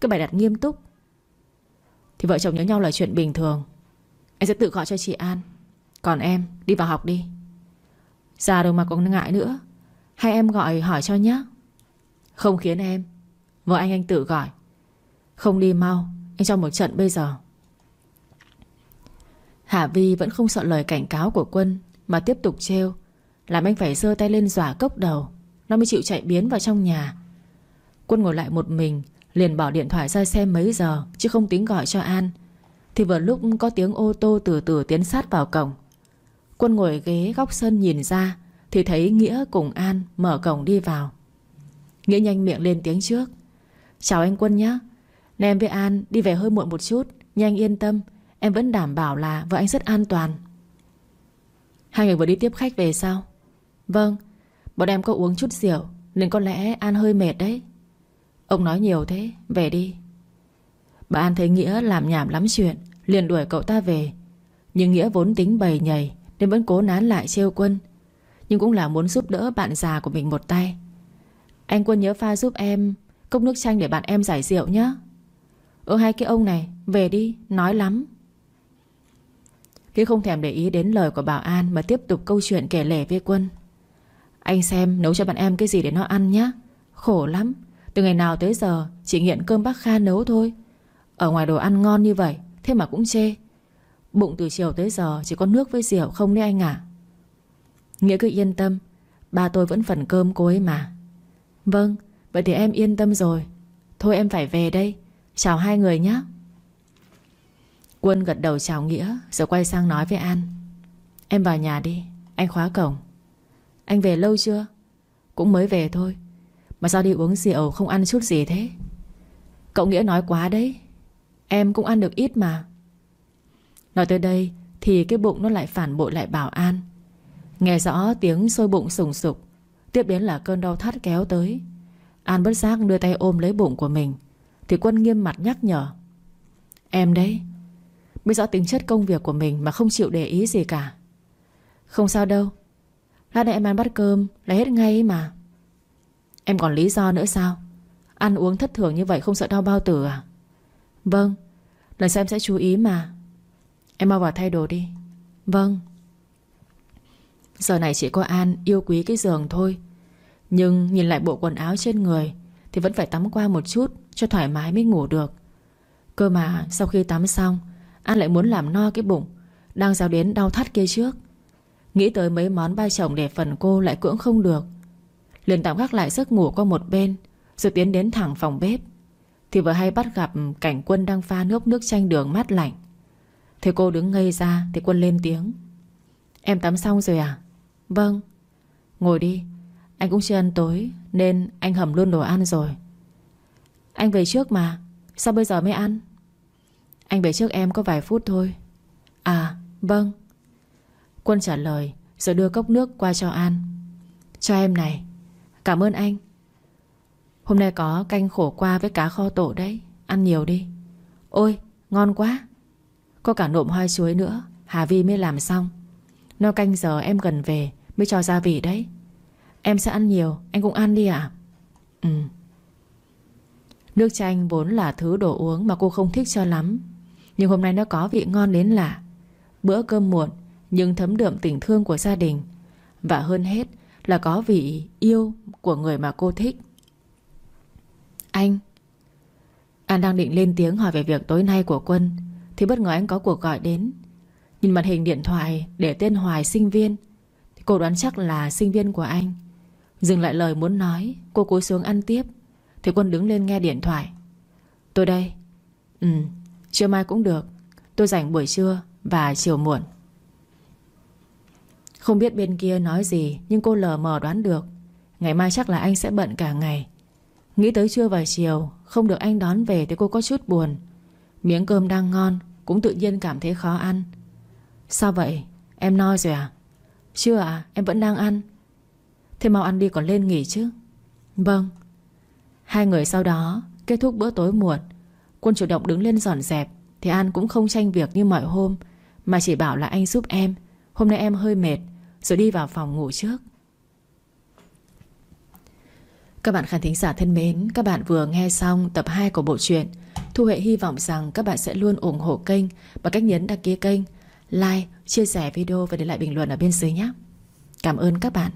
Cái bài đặt nghiêm túc. Thì vợ chồng nhớ nhau là chuyện bình thường. Anh sẽ tự gọi cho chị An. Còn em, đi vào học đi. Già rồi mà còn ngại nữa. Hay em gọi hỏi cho nhé Không khiến em, Vợ anh anh tự gọi. Không đi mau Anh cho một trận bây giờ. Hạ Vi vẫn không sợ lời cảnh cáo của quân. Mà tiếp tục trêu, Làm anh phải giơ tay lên dọa cốc đầu, Nó mới chịu chạy biến vào trong nhà. Quân ngồi lại một mình, Liền bỏ điện thoại ra xem mấy giờ, Chứ không tính gọi cho An. Thì vừa lúc có tiếng ô tô từ từ tiến sát vào cổng. Quân ngồi ghế góc sân nhìn ra, Thì thấy Nghĩa cùng An mở cổng đi vào. Nghĩa nhanh miệng lên tiếng trước. Chào anh Quân nhé Nên em với An đi về hơi muộn một chút Nhưng anh yên tâm, Em vẫn đảm bảo là vợ anh rất an toàn. Hai người vừa đi tiếp khách về sao? Vâng Bọn em có uống chút rượu, Nên có lẽ An hơi mệt đấy. Ông nói nhiều thế, Về đi. Bà An thấy Nghĩa làm nhảm lắm chuyện, Liền đuổi cậu ta về. Nhưng Nghĩa vốn tính bầy nhầy, Nên vẫn cố nán lại trêu quân. Nhưng cũng là muốn giúp đỡ bạn già của mình một tay. Anh Quân nhớ pha giúp em, Cốc nước chanh để bạn em giải rượu nhé Ơ, hai cái ông này, Về đi, nói lắm. Khi không thèm để ý đến lời của bảo An Mà tiếp tục câu chuyện kể lể với Quân. Anh xem nấu cho bạn em cái gì để nó ăn nhé Khổ lắm. Từ ngày nào tới giờ, Chỉ nghiện cơm bác Kha nấu thôi. Ở ngoài đồ ăn ngon như vậy, Thế mà cũng chê. Bụng từ chiều tới giờ chỉ có nước với rượu không đấy anh à Nghĩa cứ yên tâm, Ba tôi vẫn phần cơm cô ấy mà. Vâng Vậy thì em yên tâm rồi. Thôi em phải về đây. Chào hai người nhé Quân gật đầu chào Nghĩa, Rồi quay sang nói với An. Em vào nhà đi, Anh khóa cổng. Anh về lâu chưa? Cũng mới về thôi. Mà sao đi uống rượu không ăn chút gì thế? Cậu Nghĩa nói quá đấy. Em cũng ăn được ít mà. Nói tới đây Thì cái bụng nó lại phản bội lại bảo An. Nghe rõ tiếng sôi bụng sùng sục, Tiếp đến là cơn đau thắt kéo tới. An bất giác đưa tay ôm lấy bụng của mình, Thì quân nghiêm mặt nhắc nhở. Em đấy Biết rõ tính chất công việc của mình Mà không chịu để ý gì cả. Không sao đâu. Lát nữa em ăn bát cơm là hết ngay mà. Em còn lý do nữa sao? Ăn uống thất thường như vậy không sợ đau bao tử à? Vâng. Lần sau em sẽ chú ý mà. Em mau vào thay đồ đi. Vâng. Giờ này chỉ có An yêu quý cái giường thôi. Nhưng nhìn lại bộ quần áo trên người Thì vẫn phải tắm qua một chút Cho thoải mái mới ngủ được. Cơ mà sau khi tắm xong An lại muốn làm no cái bụng. Đang giao đến đau thắt kia trước. Nghĩ tới mấy món ba chồng để phần cô lại cưỡng không được. Liền tạm gác lại giấc ngủ qua một bên, Rồi tiến đến thẳng phòng bếp. Thì vừa hay bắt gặp cảnh quân đang pha nước nước chanh đường mát lạnh. Thế cô đứng ngây ra, Thì quân lên tiếng. Em tắm xong rồi à? Vâng. Ngồi đi, Anh cũng chưa ăn tối, Nên anh hầm luôn đồ ăn rồi. Anh về trước mà, Sao bây giờ mới ăn? Anh về trước em có vài phút thôi. À vâng. Quân trả lời, Rồi đưa cốc nước qua cho An. Cho em này. Cảm ơn anh. Hôm nay có canh khổ qua với cá kho tổ đấy. Ăn nhiều đi. Ôi, ngon quá. Có cả nộm hoa chuối nữa. Hà Vi mới làm xong. Nó canh giờ em gần về Mới cho gia vị đấy. Em sẽ ăn nhiều, Anh cũng ăn đi ạ. À? Ừ. Nước chanh vốn là thứ đồ uống Mà cô không thích cho lắm. Nhưng hôm nay nó có vị ngon đến lạ. Bữa cơm muộn Nhưng thấm đượm tình thương của gia đình. Và hơn hết là có vị yêu của người mà cô thích. Anh. An đang định lên tiếng hỏi về việc tối nay của Quân Thì bất ngờ anh có cuộc gọi đến. Nhìn màn hình điện thoại để tên Hoài sinh viên thì Cô đoán chắc là sinh viên của anh. Dừng lại lời muốn nói Cô cúi xuống ăn tiếp Thì Quân đứng lên nghe điện thoại. Tôi đây. Ừ, trưa mai cũng được. Tôi rảnh buổi trưa và chiều muộn. Không biết bên kia nói gì, Nhưng cô lờ mờ đoán được. Ngày mai chắc là anh sẽ bận cả ngày. Nghĩ tới trưa và chiều, Không được anh đón về thì cô có chút buồn. Miếng cơm đang ngon, Cũng tự nhiên cảm thấy khó ăn. Sao vậy? Em no rồi à? Chưa à? Em vẫn đang ăn. Thế mau ăn đi còn lên nghỉ chứ. Vâng. Hai người sau đó kết thúc bữa tối muộn. Quân chủ động đứng lên dọn dẹp Thì An cũng không tranh việc như mọi hôm Mà chỉ bảo là anh giúp em. Hôm nay em hơi mệt Rồi đi vào phòng ngủ trước. Các bạn khán thính giả thân mến Các bạn vừa nghe xong tập 2 của bộ truyện Thu Hệ hy vọng rằng các bạn sẽ luôn ủng hộ kênh Bằng cách nhấn đăng ký kênh Like, chia sẻ video và để lại bình luận ở bên dưới nhé. Cảm ơn các bạn.